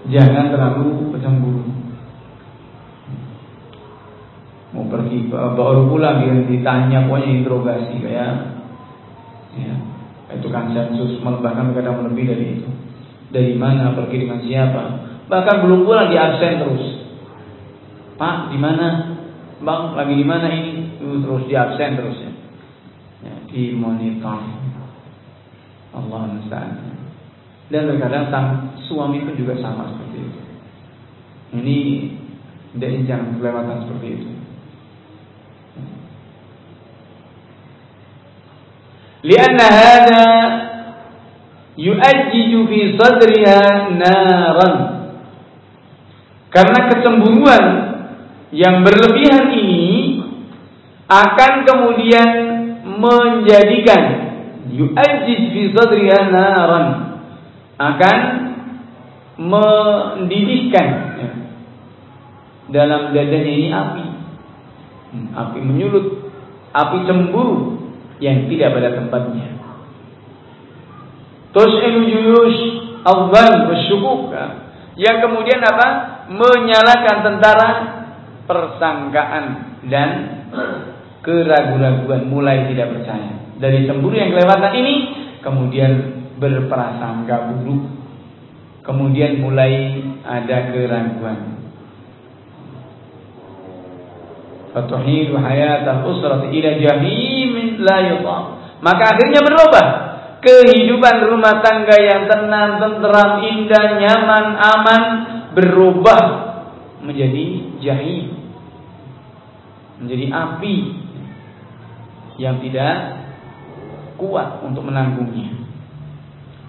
jangan terlalu cemburu. Mau pergi baru pulang dia ditanya pokoknya interogasi kayak ya, itu kan sensus bahkan kadang lebih dari itu. Dari mana pergi dengan siapa? Bahkan belum pulang di absen terus. Pak di mana? Bang lagi di mana ini? Terus di absen terus ya. ya di monitor. Allah musta'an. Dan terkadang sang suami pun juga sama seperti itu. Ini tidak jangan kelewatan seperti itu. Lianna hada yu'ajjiju fi sadriha naran. Karena kecemburuan yang berlebihan ini akan kemudian menjadikan yu'ajjij fi sadriha naran akan mendidihkan. Dalam dadanya ini api. Hmm, api menyulut. Api cemburu yang tidak pada tempatnya. Tus'ilu juyush awal bersyukuk ya. yang kemudian apa? Menyalakan tentara persangkaan dan keraguan-raguan mulai tidak percaya. Dari cemburu yang kelewatan ini kemudian berprasangka buruk. Kemudian mulai ada keraguan. Ila jahim la. Maka akhirnya berubah kehidupan rumah tangga yang tenang, tenteram, indah, nyaman, aman berubah menjadi jahim. Menjadi api yang tidak kuat untuk menanggungnya.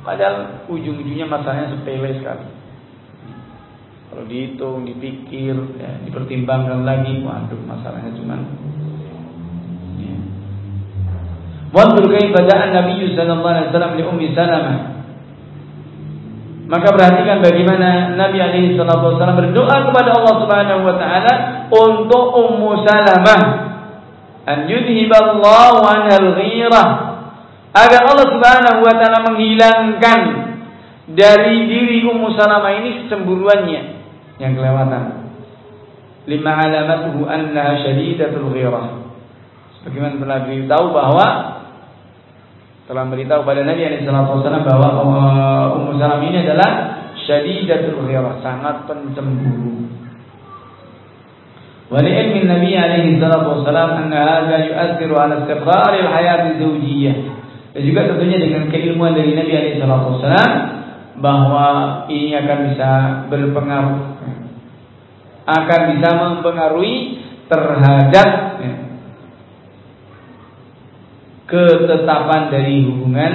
Padahal ujung-ujungnya masalahnya sepele sekali. Kalau dihitung, dipikir, ya, dipertimbangkan lagi, waduh masalahnya cuma ya. Wanzur kaifa da'a Nabi sallallahu alaihi wasallam li Ummi Salamah. Maka perhatikan bagaimana Nabi alaihi wasallam berdoa kepada Allah Subhanahu wa taala untuk Ummu Salamah an yudhiballahu anha al-ghirah agar Allah Subhanahu wa taala menghilangkan dari diri Ummu Salamah ini kecemburuannya yang kelewatan. Lima alamatuhu anna syadidatul ghirah. Sebagaimana telah diberitahu bahwa telah beritahu pada Nabi sallallahu alaihi bahwa uh, Ummu Salamah ini adalah syadidatul ghirah, sangat pencemburu. ولعلم النبي عليه الصلاة والسلام أن هذا يؤثر على استقرار الحياة الزوجية dan juga tentunya dengan keilmuan dari Nabi SAW bahwa ini akan bisa berpengaruh akan bisa mempengaruhi terhadap ya, ketetapan dari hubungan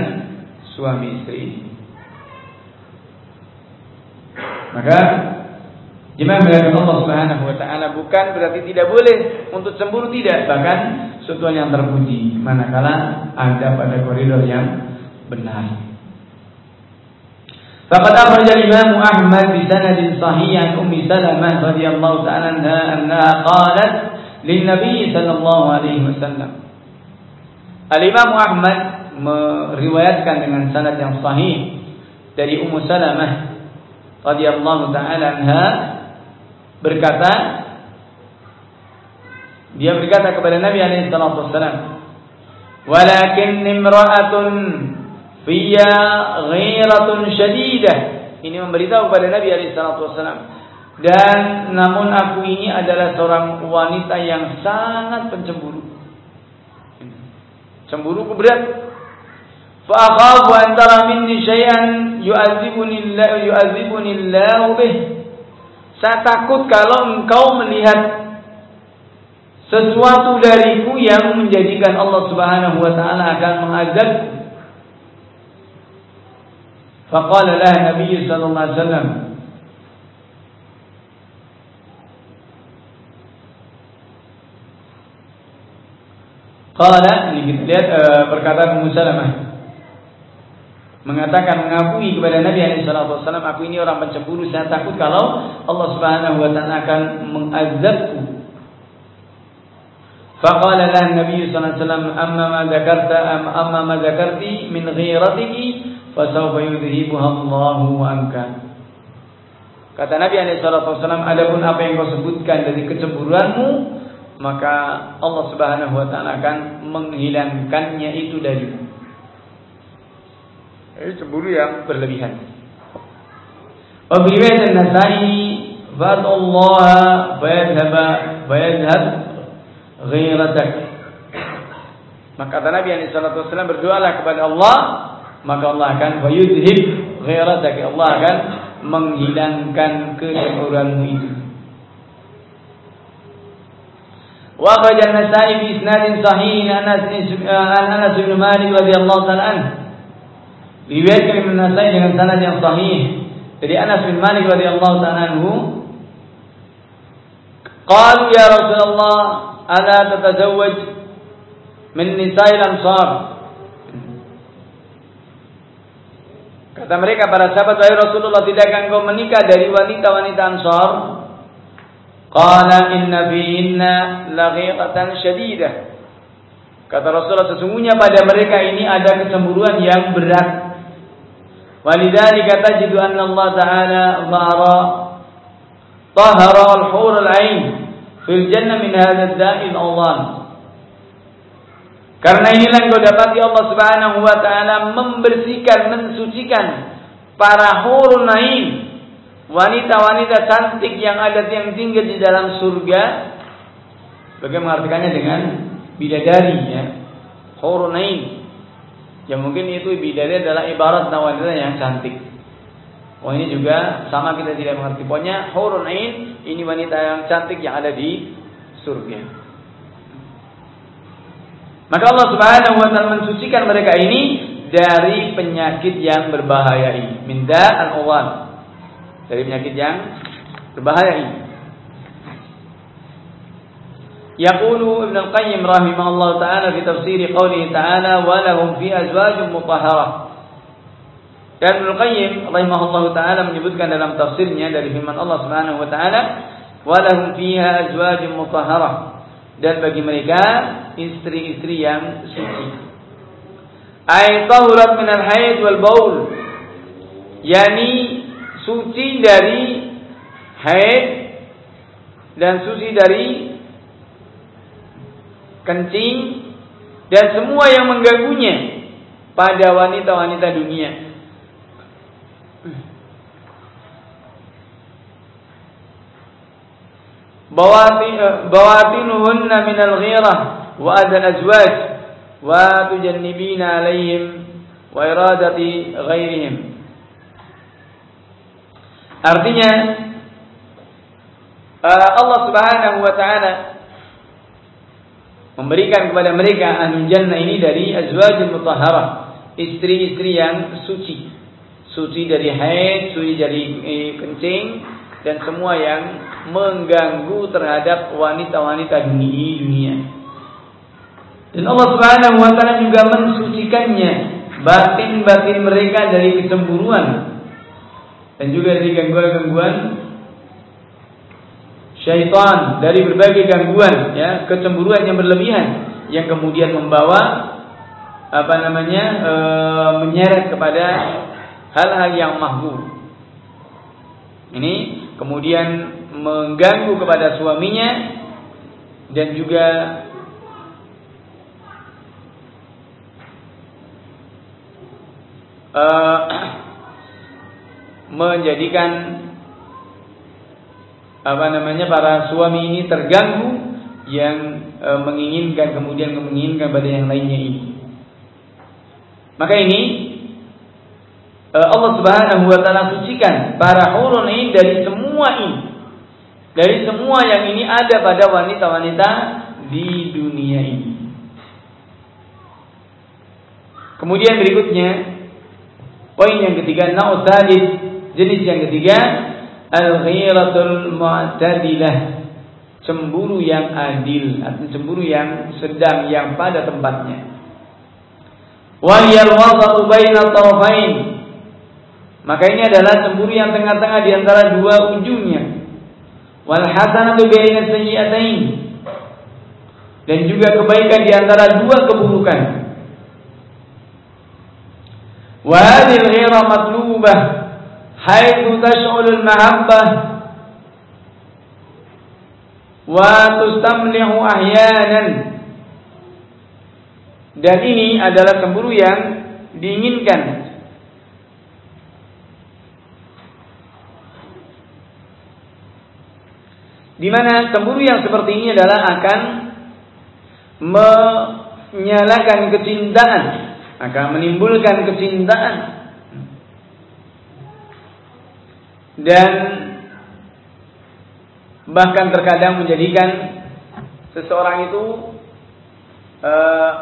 suami istri. Maka jemaah melihat Allah Subhanahu wa taala bukan berarti tidak boleh untuk cemburu tidak, bahkan sesuatu yang terpuji manakala ada pada koridor yang benar. Faqad akhraj Imam bi sanadin sahih an Ummi Salamah radhiyallahu ta'ala anha annaha qalat lin Nabi sallallahu alaihi wasallam. Al Imam Ahmad meriwayatkan dengan sanad yang sahih dari Ummu Salamah radhiyallahu ta'ala anha berkata dia berkata kepada Nabi alaihi salatu wasallam walakin imra'atun fiyya ghiratun syadidah ini memberitahu kepada Nabi alaihi salatu wasallam dan namun aku ini adalah seorang wanita yang sangat pencemburu. Cemburuku berat. Fa akhafu an tara minni syai'an yu'adzibuni Allah yu'adzibuni Allah bih saya takut kalau engkau melihat sesuatu dariku yang menjadikan Allah Subhanahu wa taala akan mengazabku. Faqala lah Nabi sallallahu alaihi wasallam Qala ini kita lihat uh, perkataan Ummu Salamah mengatakan mengakui kepada Nabi alaihi wasallam aku ini orang pencemburu saya takut kalau Allah Subhanahu wa taala akan mengazabku. Faqala lah Nabi sallallahu amma ma dzakarta am amma ma dzakarti min ghiratiki fasawfa yudhibuha Allahu anka. Kata Nabi alaihi wasallam adapun apa yang kau sebutkan dari kecemburuanmu maka Allah Subhanahu wa taala akan menghilangkannya itu darimu. Ini cemburu yang berlebihan. Wa bi riwayat An-Nasa'i, "Fadallah fayadhhab fayadhhab ghiratak. Maka kata Nabi alaihi salatu wasallam berdoalah kepada Allah, maka Allah akan fayudhib ghiratak. Allah akan menghilangkan kecemburuanmu itu. Wa kharaja an-Nasa'i bi isnadin sahih Anas an Anas bin Malik radhiyallahu Riwayat Imam Nasai dengan sanad yang sahih dari Anas bin Malik radhiyallahu ta'ala anhu. Qalu ya Rasulullah ala tatazawwaj min nisa'il ansar. Kata mereka para sahabat wahai Rasulullah tidakkah engkau menikah dari wanita-wanita Ansar? Qala inna fihinna laghiratan syadidah. Kata Rasulullah sesungguhnya pada mereka ini ada kecemburuan yang berat. Walidzalika tajidu anna Allah Ta'ala dhara tahara al-hur al-ain fil jannah min hadha Allah. Karena inilah engkau dapati Allah Subhanahu wa taala membersihkan, mensucikan para hurun naim, wanita-wanita cantik yang ada yang tinggal di dalam surga. Bagaimana mengartikannya dengan bidadari ya. Hurun naim. Ya mungkin itu bidadari adalah ibarat wanita yang cantik. Oh ini juga sama kita tidak mengerti. Pokoknya hurun ain ini wanita yang cantik yang ada di surga. Maka Allah Subhanahu wa taala mensucikan mereka ini dari penyakit yang berbahaya ini. Minda al-awan. Dari penyakit yang berbahaya ini. Yaqulu Ibn Al-Qayyim rahimahullah taala fi tafsir qawlihi ta'ala wa lahum fi azwajin mutahharah. Dan Ibnu Qayyim rahimahullah taala menyebutkan dalam tafsirnya dari firman Allah Subhanahu wa taala, "Wa lahum fiha azwajun mutahharah." Dan bagi mereka istri-istri yang suci. Ay tahurat min al-haid wal baul. Yani suci dari haid dan suci dari kencing, dan semua yang mengganggunya pada wanita-wanita dunia. Eh, bawatinuhunna minal ghirah wa adhan azwaj wa tujannibina alaihim wa iradati ghairihim. Artinya eh, Allah Subhanahu wa taala memberikan kepada mereka ahli ini dari azwajul mutahharah, istri-istri yang suci. Suci dari haid, suci dari kencing dan semua yang mengganggu terhadap wanita-wanita dunia dunia. Dan Allah Subhanahu wa taala juga mensucikannya batin-batin mereka dari kecemburuan dan juga dari gangguan-gangguan syaitan dari berbagai gangguan ya kecemburuan yang berlebihan yang kemudian membawa apa namanya e, menyeret kepada hal-hal yang mahbub ini kemudian mengganggu kepada suaminya dan juga uh, [clears throat] menjadikan apa namanya para suami ini terganggu yang uh, menginginkan kemudian menginginkan pada yang lainnya ini. Maka ini eh, Allah Subhanahu wa taala sucikan para hurun ini dari semua ini. Dari semua yang ini ada pada wanita-wanita di dunia ini. Kemudian berikutnya poin yang ketiga nausadis jenis yang ketiga al-ghiratul mu'tadilah cemburu yang adil atau cemburu yang sedang yang pada tempatnya. Wahyal wasatu baina tarafain. Maka ini adalah cemburu yang tengah-tengah di antara dua ujungnya. Wal hasanatu. Dan juga kebaikan di antara dua keburukan. Wa ghira matlubah haitsu tash'ulul mahabbah wa tustamlihu ahyanan dan ini adalah cemburu yang diinginkan. Di mana cemburu yang seperti ini adalah akan menyalakan kecintaan akan menimbulkan kecintaan dan bahkan terkadang menjadikan seseorang itu uh,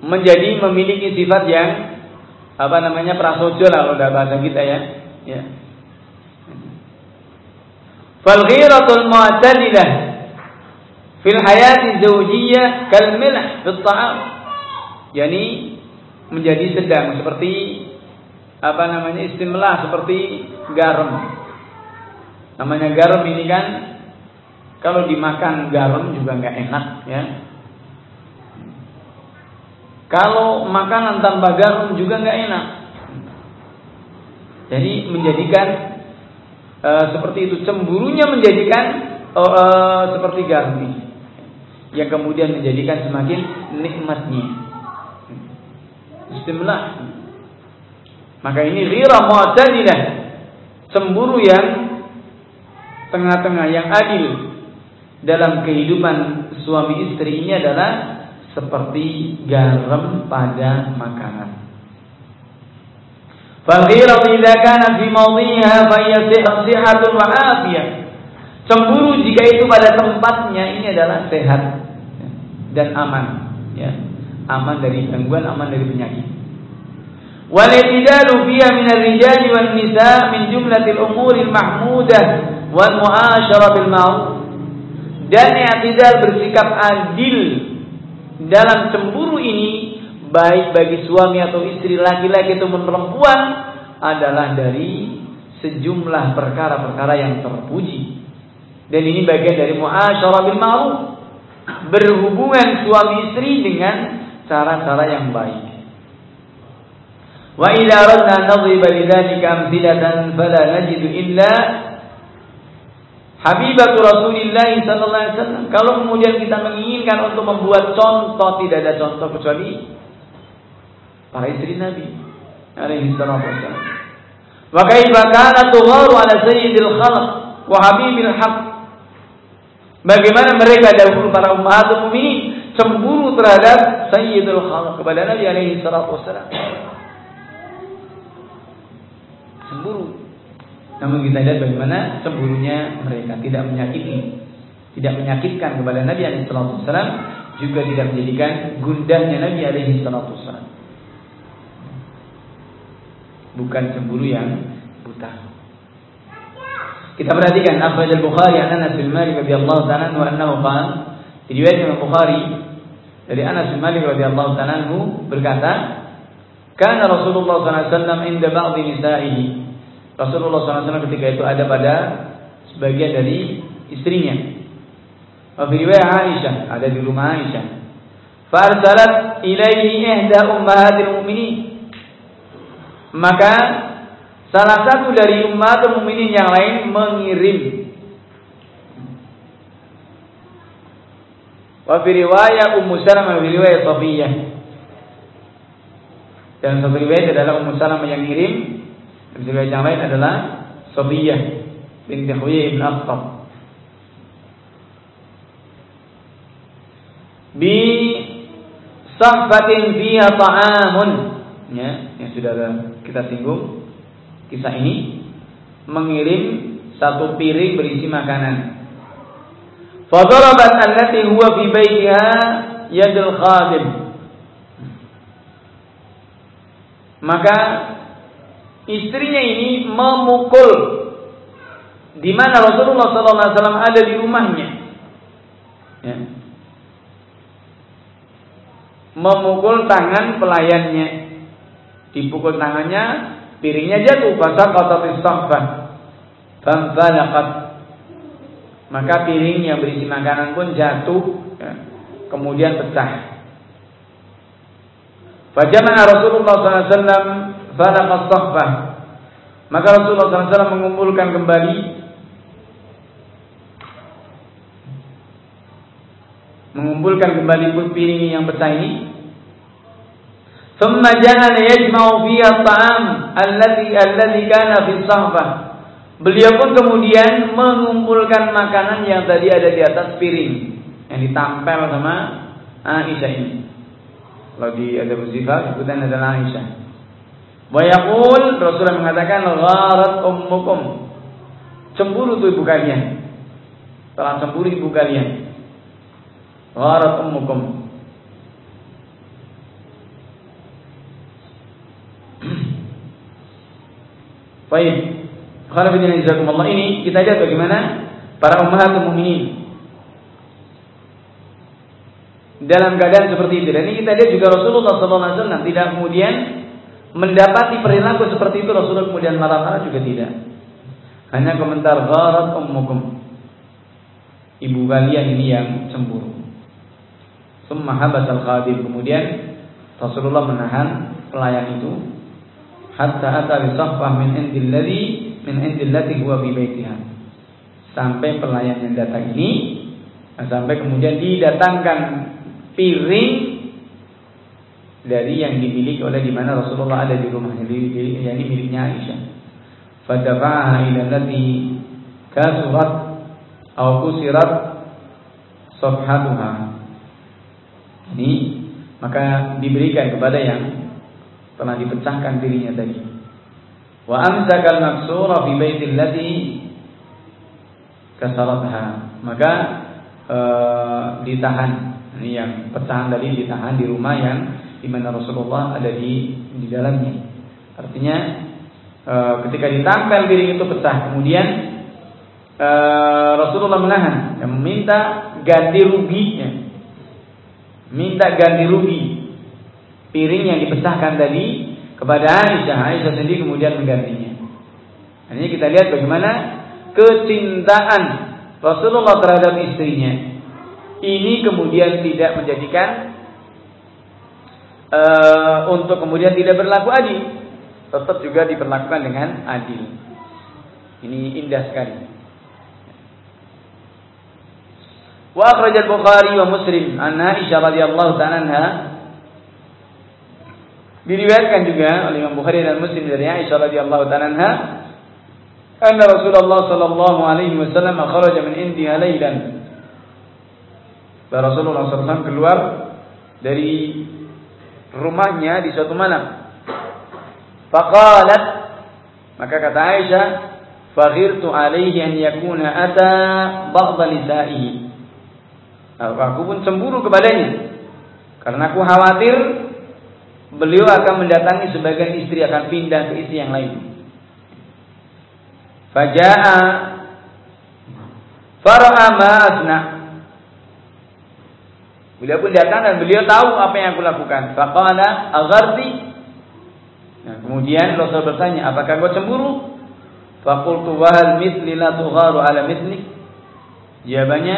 menjadi memiliki sifat yang apa namanya prasojo lah kalau dalam bahasa kita ya. Ya. Fal ghiratul mu'tadilah fil hayati zawjiyah kal milh fil ta'am. Yani menjadi sedang seperti apa namanya istimlah seperti garam. Namanya garam ini kan kalau dimakan garam juga nggak enak ya. Kalau makanan tanpa garam juga nggak enak. Jadi menjadikan uh, seperti itu cemburunya menjadikan uh, uh, seperti garam ini yang kemudian menjadikan semakin nikmatnya. Bismillah. Maka ini ghira mu'tadilah. Cemburu yang tengah-tengah yang adil dalam kehidupan suami istri ini adalah seperti garam pada makanan. Fal-ghirah idza kanat fi mawdhiha fa sihatun wa afiyah. Cemburu jika itu pada tempatnya ini adalah sehat dan aman, ya. Aman dari gangguan, aman dari penyakit. والاعتدال فيها من الرجال والنساء من جملة الأمور المحمودة والمعاشرة بالمعروف dan i'tidal bersikap adil dalam cemburu ini baik bagi suami atau istri laki-laki ataupun perempuan adalah dari sejumlah perkara-perkara yang terpuji dan ini bagian dari muasyarah bil ma'ruf berhubungan suami istri dengan cara-cara yang baik Sallallahu alaihi. Kalau kemudian kita menginginkan untuk membuat contoh, tidak ada contoh kecuali para istri Nabi alaihi Bagaimana mereka dahulu para ummahatul mukminin cemburu terhadap sayyidul khalq kepada Nabi alaihi salatu wasallam cemburu. Namun kita lihat bagaimana cemburunya mereka tidak menyakiti, tidak menyakitkan kepada Nabi alaihi wasallam, juga tidak menjadikan gundahnya Nabi alaihi wasallam. Bukan cemburu yang buta. Kita perhatikan akhraj al-Bukhari an Anas bin Malik radhiyallahu ta'ala anhu annahu qala riwayat Imam Bukhari dari Anas bin Malik radhiyallahu ta'ala anhu berkata karena Rasulullah SAW inda ba'di nisa'ihi. Rasulullah SAW ketika itu ada pada sebagian dari istrinya. Wa Aisyah, ada di rumah Aisyah. Farsalat ilaihi ihda ummahatil mu'minin. Maka salah satu dari ummatul mukminin yang lain mengirim Wa fi riwayat Ummu Salamah wa riwayat dan satu riwayat adalah Ummu Salamah yang ngirim. Dan riwayat yang lain adalah Sobiyah binti Huyai ibn Akhtab. Bi sahbatin fiha ta'amun ya yang sudah kita singgung kisah ini mengirim satu piring berisi makanan Fadarabat allati huwa fi baitiha yadul khadim. Maka istrinya ini memukul di mana Rasulullah SAW ada di rumahnya. Ya. Memukul tangan pelayannya. Dipukul tangannya, piringnya jatuh. Fasaqatat istaqfah. Fanfalaqat maka piring yang berisi makanan pun jatuh ya, kemudian pecah. Fajama'a Rasulullah SAW falaqas sahbah. Maka Rasulullah SAW mengumpulkan kembali mengumpulkan kembali piring yang pecah ini. ثم جعل يجمع فيها الطعام الذي الذي كان في الصحبة Beliau pun kemudian mengumpulkan makanan yang tadi ada di atas piring yang ditampel sama Aisyah ini. Kalau di ada sifat sebutan adalah Aisyah. Wa yaqul Rasulullah mengatakan gharat ummukum. Cemburu tuh ibu kalian. Telah cemburu ibu kalian. Gharat ummukum. [clears throat] Baik. Kalau ini kita lihat bagaimana para ummahatul mukminin dalam keadaan seperti itu. Dan ini kita lihat juga Rasulullah SAW tidak kemudian mendapati perilaku seperti itu Rasulullah kemudian marah-marah juga tidak. Hanya komentar gharat ummukum. Ibu kalian ini yang cemburu. Summa habas al khadim. Kemudian Rasulullah menahan pelayan itu hatta ata sahfah min indilladhi min indillati huwa bi baitiha. Sampai pelayan yang datang ini sampai kemudian didatangkan piring dari yang dimiliki oleh di mana Rasulullah ada di rumah jadi yang miliknya Aisyah. Fadafa'aha ila allati kasurat atau kusirat safhatuha. Ini maka diberikan kepada yang telah dipecahkan dirinya tadi wa amsakal maksura fi baitil ladzi kasaratha maka e, ditahan ini yang pecahan tadi ditahan di rumah yang di mana Rasulullah ada di di dalamnya artinya e, ketika ditampel piring itu pecah kemudian e, Rasulullah menahan yang meminta ganti ruginya minta ganti rugi piring yang dipecahkan tadi kepada Aisyah. Aisyah sendiri kemudian menggantinya. Ini kita lihat bagaimana kecintaan Rasulullah terhadap istrinya. Ini kemudian tidak menjadikan uh, untuk kemudian tidak berlaku adil. Tetap juga diperlakukan dengan adil. Ini indah sekali. Wa akhrajal Bukhari wa Muslim an Aisyah radhiyallahu ta'ala anha Diriwayatkan juga oleh Imam Bukhari dan Muslim dari Aisyah radhiyallahu taala anha, anna Rasulullah sallallahu alaihi wasallam kharaja min indiha lailan. Rasulullah SAW keluar dari rumahnya di suatu malam. Faqalat maka kata Aisyah, "Faghirtu alaihi an yakuna ata ba'd nisa'ihi." Aku pun cemburu kepadanya karena aku khawatir beliau akan mendatangi sebagian istri akan pindah ke istri yang lain. Faja'a fara'a. Beliau pun datang dan beliau tahu apa yang aku lakukan. Faqala agharti. Nah, kemudian Rasul bertanya, apakah kau cemburu? Faqultu wahal mithli la tugharu ala mithli? Jawabannya,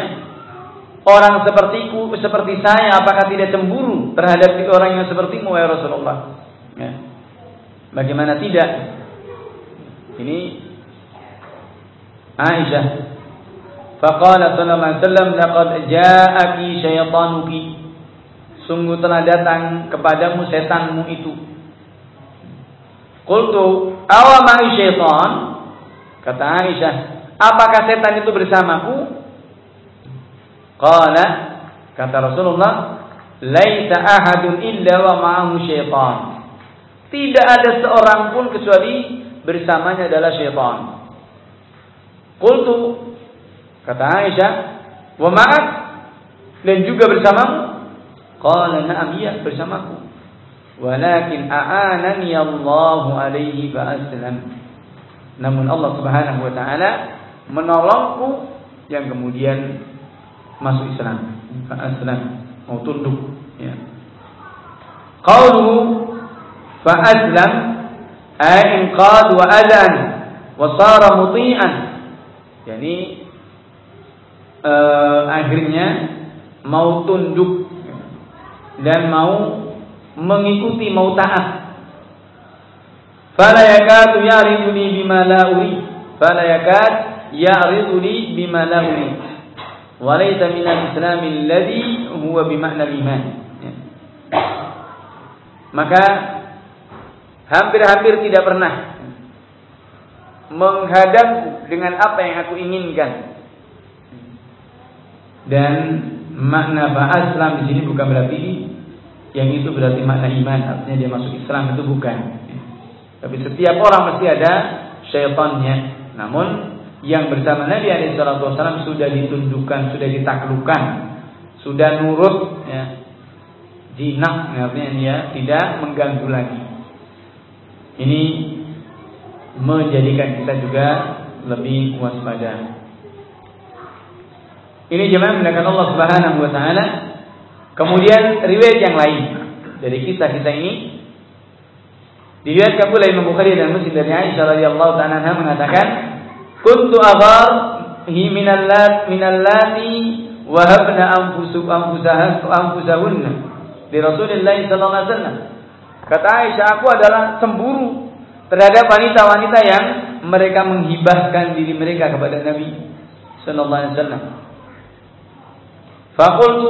Orang sepertiku, seperti saya, apakah tidak cemburu terhadap orang yang sepertimu, ya Rasulullah? Ya. Bagaimana tidak? Ini Aisyah. Faqala sallallahu alaihi wasallam laqad ja'aki syaitanuki. Sungguh telah datang kepadamu setanmu itu. Qultu, "Awa ma'i syaitan?" Kata Aisyah, "Apakah setan itu bersamaku?" Qala kata Rasulullah, laisa ahadun illa wa ma'ahu syaitan. Tidak ada seorang pun kecuali bersamanya adalah syaitan. Qultu kata Aisyah, "Wa ma'ak?" Dan juga bersamamu? Qala na'am iya bersamaku. Walakin a'anani Allah alaihi fa aslam. Namun Allah Subhanahu wa taala menolongku yang kemudian masuk Islam. Fa aslam mau tunduk ya. Qauluhu fa aslam ay inqad wa adan wa sara muti'an. Yani uh, akhirnya mau tunduk dan mau mengikuti mau taat. Fala yakadu ya'riduni bima la uri. Fala yakad ya'riduni bima la uri. Walaysa min al-islam alladhi huwa bima'na iman. Ya. Maka hampir-hampir tidak pernah menghadapku dengan apa yang aku inginkan. Dan makna Islam di sini bukan berarti yang itu berarti makna iman, artinya dia masuk Islam itu bukan. Tapi setiap orang mesti ada syaitannya. Namun yang bersama Nabi Alaihissalam sudah ditundukkan, sudah ditaklukkan, sudah nurut, ya, jinak, artinya dia tidak mengganggu lagi. Ini menjadikan kita juga lebih waspada. Ini jemaah menggunakan Allah Subhanahu wa taala. Kemudian riwayat yang lain dari kisah kita ini diriwayatkan pula Imam Bukhari dan Muslim dari Aisyah radhiyallahu taala anha mengatakan, "Kuntu hi minallat minallati wahabna anfusu anfusaha anfusahunna di Rasulullah sallallahu alaihi wasallam." Kata Aisyah, aku adalah cemburu terhadap wanita-wanita yang mereka menghibahkan diri mereka kepada Nabi sallallahu alaihi wasallam. فقلت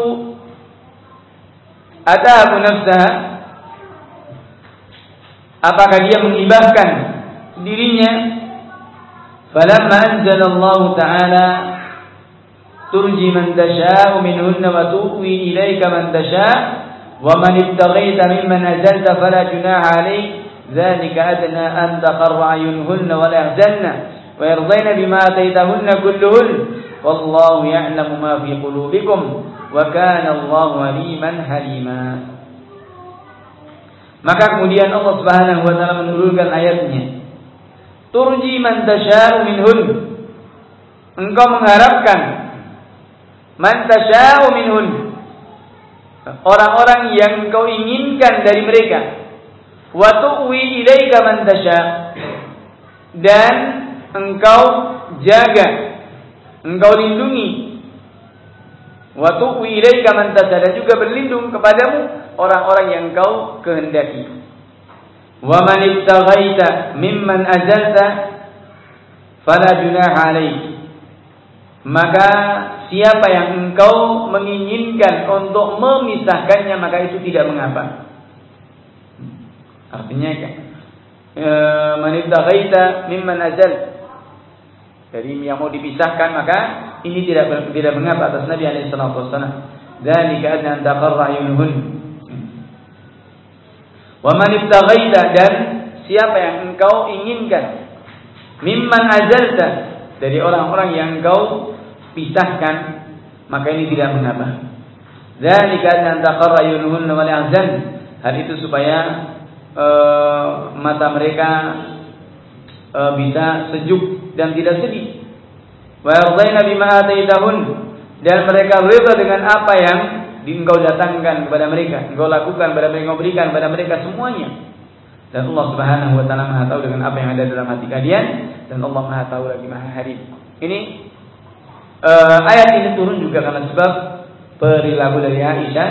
أتاب نفسها؟ apakah dia mengibahkan dirinya? فلما أنزل الله تعالى ترجي من تشاء منهن وتؤوي إليك من تشاء ومن ابتغيت ممن أزلت فلا جناح عليك. ذلك أدنى أن تقر عينهن ولا يحزن. ويرضين بما أتيتهن كلهن. Wallahu ya'lamu ma fi qulubikum wa kana Allahu aliman halima. Maka kemudian Allah Subhanahu wa taala menurunkan ayatnya. Turji man tasya'u minhun. Engkau mengharapkan man tasya'u minhun. Orang-orang yang engkau inginkan dari mereka. Wa tu'wi ilaika man tasya' dan engkau jaga engkau lindungi. Wa tu'wi ilaika man juga berlindung kepadamu orang-orang yang engkau kehendaki. Wa man ibtaghaita mimman azalta fala junaha alaik maka siapa yang engkau menginginkan untuk memisahkannya maka itu tidak mengapa. Artinya kan man ibtaghaita mimman azalta dari yang mau dipisahkan maka ini tidak tidak mengapa atas Nabi alaihi salatu wasallam. Dzalika adna an taqarra ayunuhun. Wa dan siapa yang engkau inginkan mimman azalta dari orang-orang yang engkau pisahkan maka ini tidak mengapa. Dzalika adna an taqarra ayunuhun la Hal itu supaya uh, mata mereka uh, bisa sejuk dan tidak sedih. Wa yardayna bima dan mereka rela dengan apa yang engkau datangkan kepada mereka, engkau lakukan kepada mereka, engkau berikan kepada mereka semuanya. Dan Allah Subhanahu wa taala Maha tahu dengan apa yang ada dalam hati kalian dan Allah Maha tahu lagi Maha hadir. Ini uh, ayat ini turun juga karena sebab perilaku dari Aisyah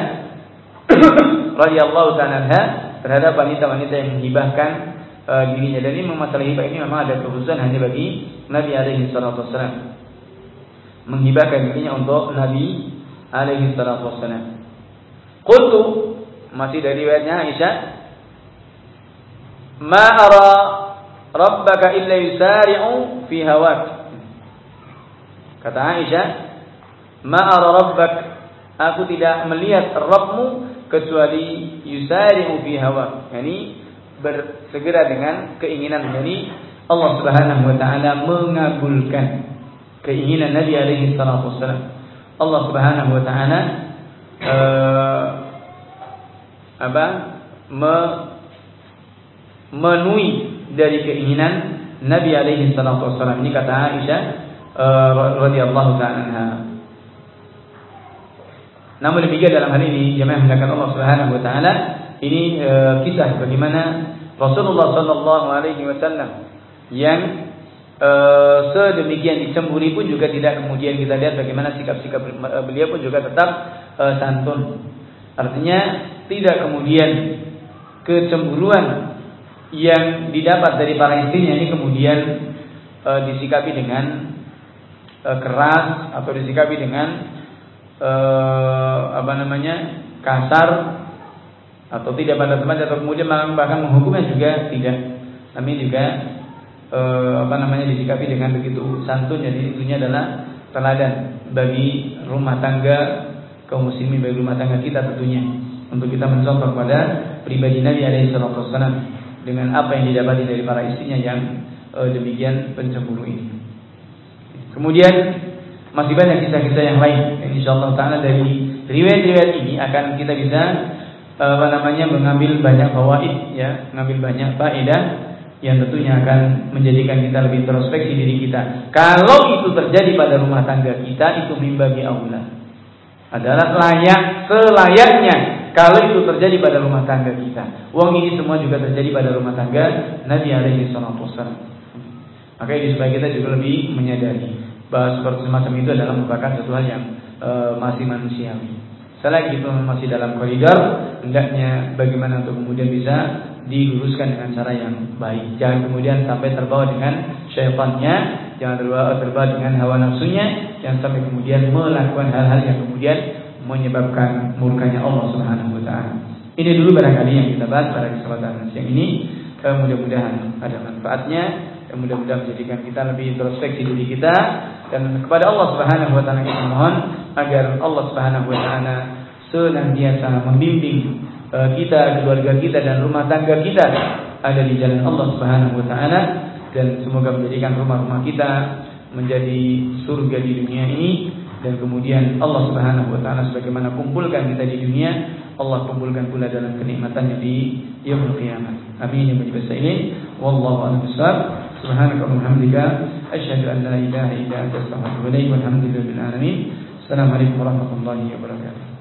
[coughs] radhiyallahu taala terhadap wanita-wanita yang menghibahkan dirinya dan ini masalah hibah. Ini memang ada kekhususan hanya bagi Nabi alaihi salatu wasallam menghibahkan dirinya untuk Nabi alaihi salatu wasallam qultu masih dari riwayatnya Aisyah ma ara rabbaka illa yusari'u fi hawak. Kata Aisyah ma ara rabbak. Aku tidak melihat Rabbmu kecuali yusari'u fi hawa. Yani bersegera dengan keinginan. Yani Allah Subhanahu wa taala mengabulkan keinginan Nabi alaihi salatu wasallam. Allah Subhanahu wa taala uh, apa? Me, menui dari keinginan Nabi alaihi salatu wasallam. Ini kata Aisyah uh, radhiyallahu taala namun demikian dalam hal ini jemaah mengatakan Allah Subhanahu wa taala ini e, kisah bagaimana Rasulullah sallallahu alaihi wasallam yang e, sedemikian dicemburi pun juga tidak kemudian kita lihat bagaimana sikap-sikap beliau pun juga tetap e, santun. Artinya tidak kemudian kecemburuan yang didapat dari para istrinya ini kemudian e, disikapi dengan e, keras atau disikapi dengan eh, apa namanya kasar atau tidak pada tempatnya atau kemudian bahkan menghukumnya juga tidak. Kami juga eh, apa namanya disikapi dengan begitu santun jadi itunya adalah teladan bagi rumah tangga kaum muslimin bagi rumah tangga kita tentunya untuk kita mencontoh kepada pribadi Nabi alaihi wasallam dengan apa yang didapati dari para istrinya yang eh, demikian pencemburu ini. Kemudian masih banyak kisah-kisah yang lain. Insya Allah Taala dari riwayat-riwayat ini akan kita bisa apa namanya mengambil banyak fawaid ya, mengambil banyak faedah yang tentunya akan menjadikan kita lebih introspeksi diri kita. Kalau itu terjadi pada rumah tangga kita itu mimbabi aula. Adalah layak selayaknya kalau itu terjadi pada rumah tangga kita. Uang ini semua juga terjadi pada rumah tangga Nabi alaihi wasallam. Maka ini supaya kita juga lebih menyadari bahwa seperti semacam itu adalah merupakan hal yang e, masih manusiawi. Selagi masih dalam koridor, hendaknya bagaimana untuk kemudian bisa diluruskan dengan cara yang baik. Jangan kemudian sampai terbawa dengan syaitannya, jangan terbawa, terbawa dengan hawa nafsunya, jangan sampai kemudian melakukan hal-hal yang kemudian menyebabkan murkanya Allah Subhanahu wa. Ini dulu barangkali yang kita bahas pada kesempatan siang ini. Mudah-mudahan ada manfaatnya yang mudah-mudahan menjadikan kita lebih introspeksi diri kita dan kepada Allah Subhanahu wa taala kita mohon agar Allah Subhanahu wa taala senantiasa membimbing e, kita, keluarga kita dan rumah tangga kita ada di jalan Allah Subhanahu wa taala dan semoga menjadikan rumah-rumah kita menjadi surga di dunia ini dan kemudian Allah Subhanahu wa taala sebagaimana kumpulkan kita di dunia Allah kumpulkan pula dalam kenikmatannya di yaumul qiyamah. Amin ya alamin. Wallahu a'lam سبحانك اللهم وبحمدك أشهد أن لا إله إلا أنت أستغفرك وإليك والحمد لله رب العالمين. السلام عليكم ورحمة الله وبركاته.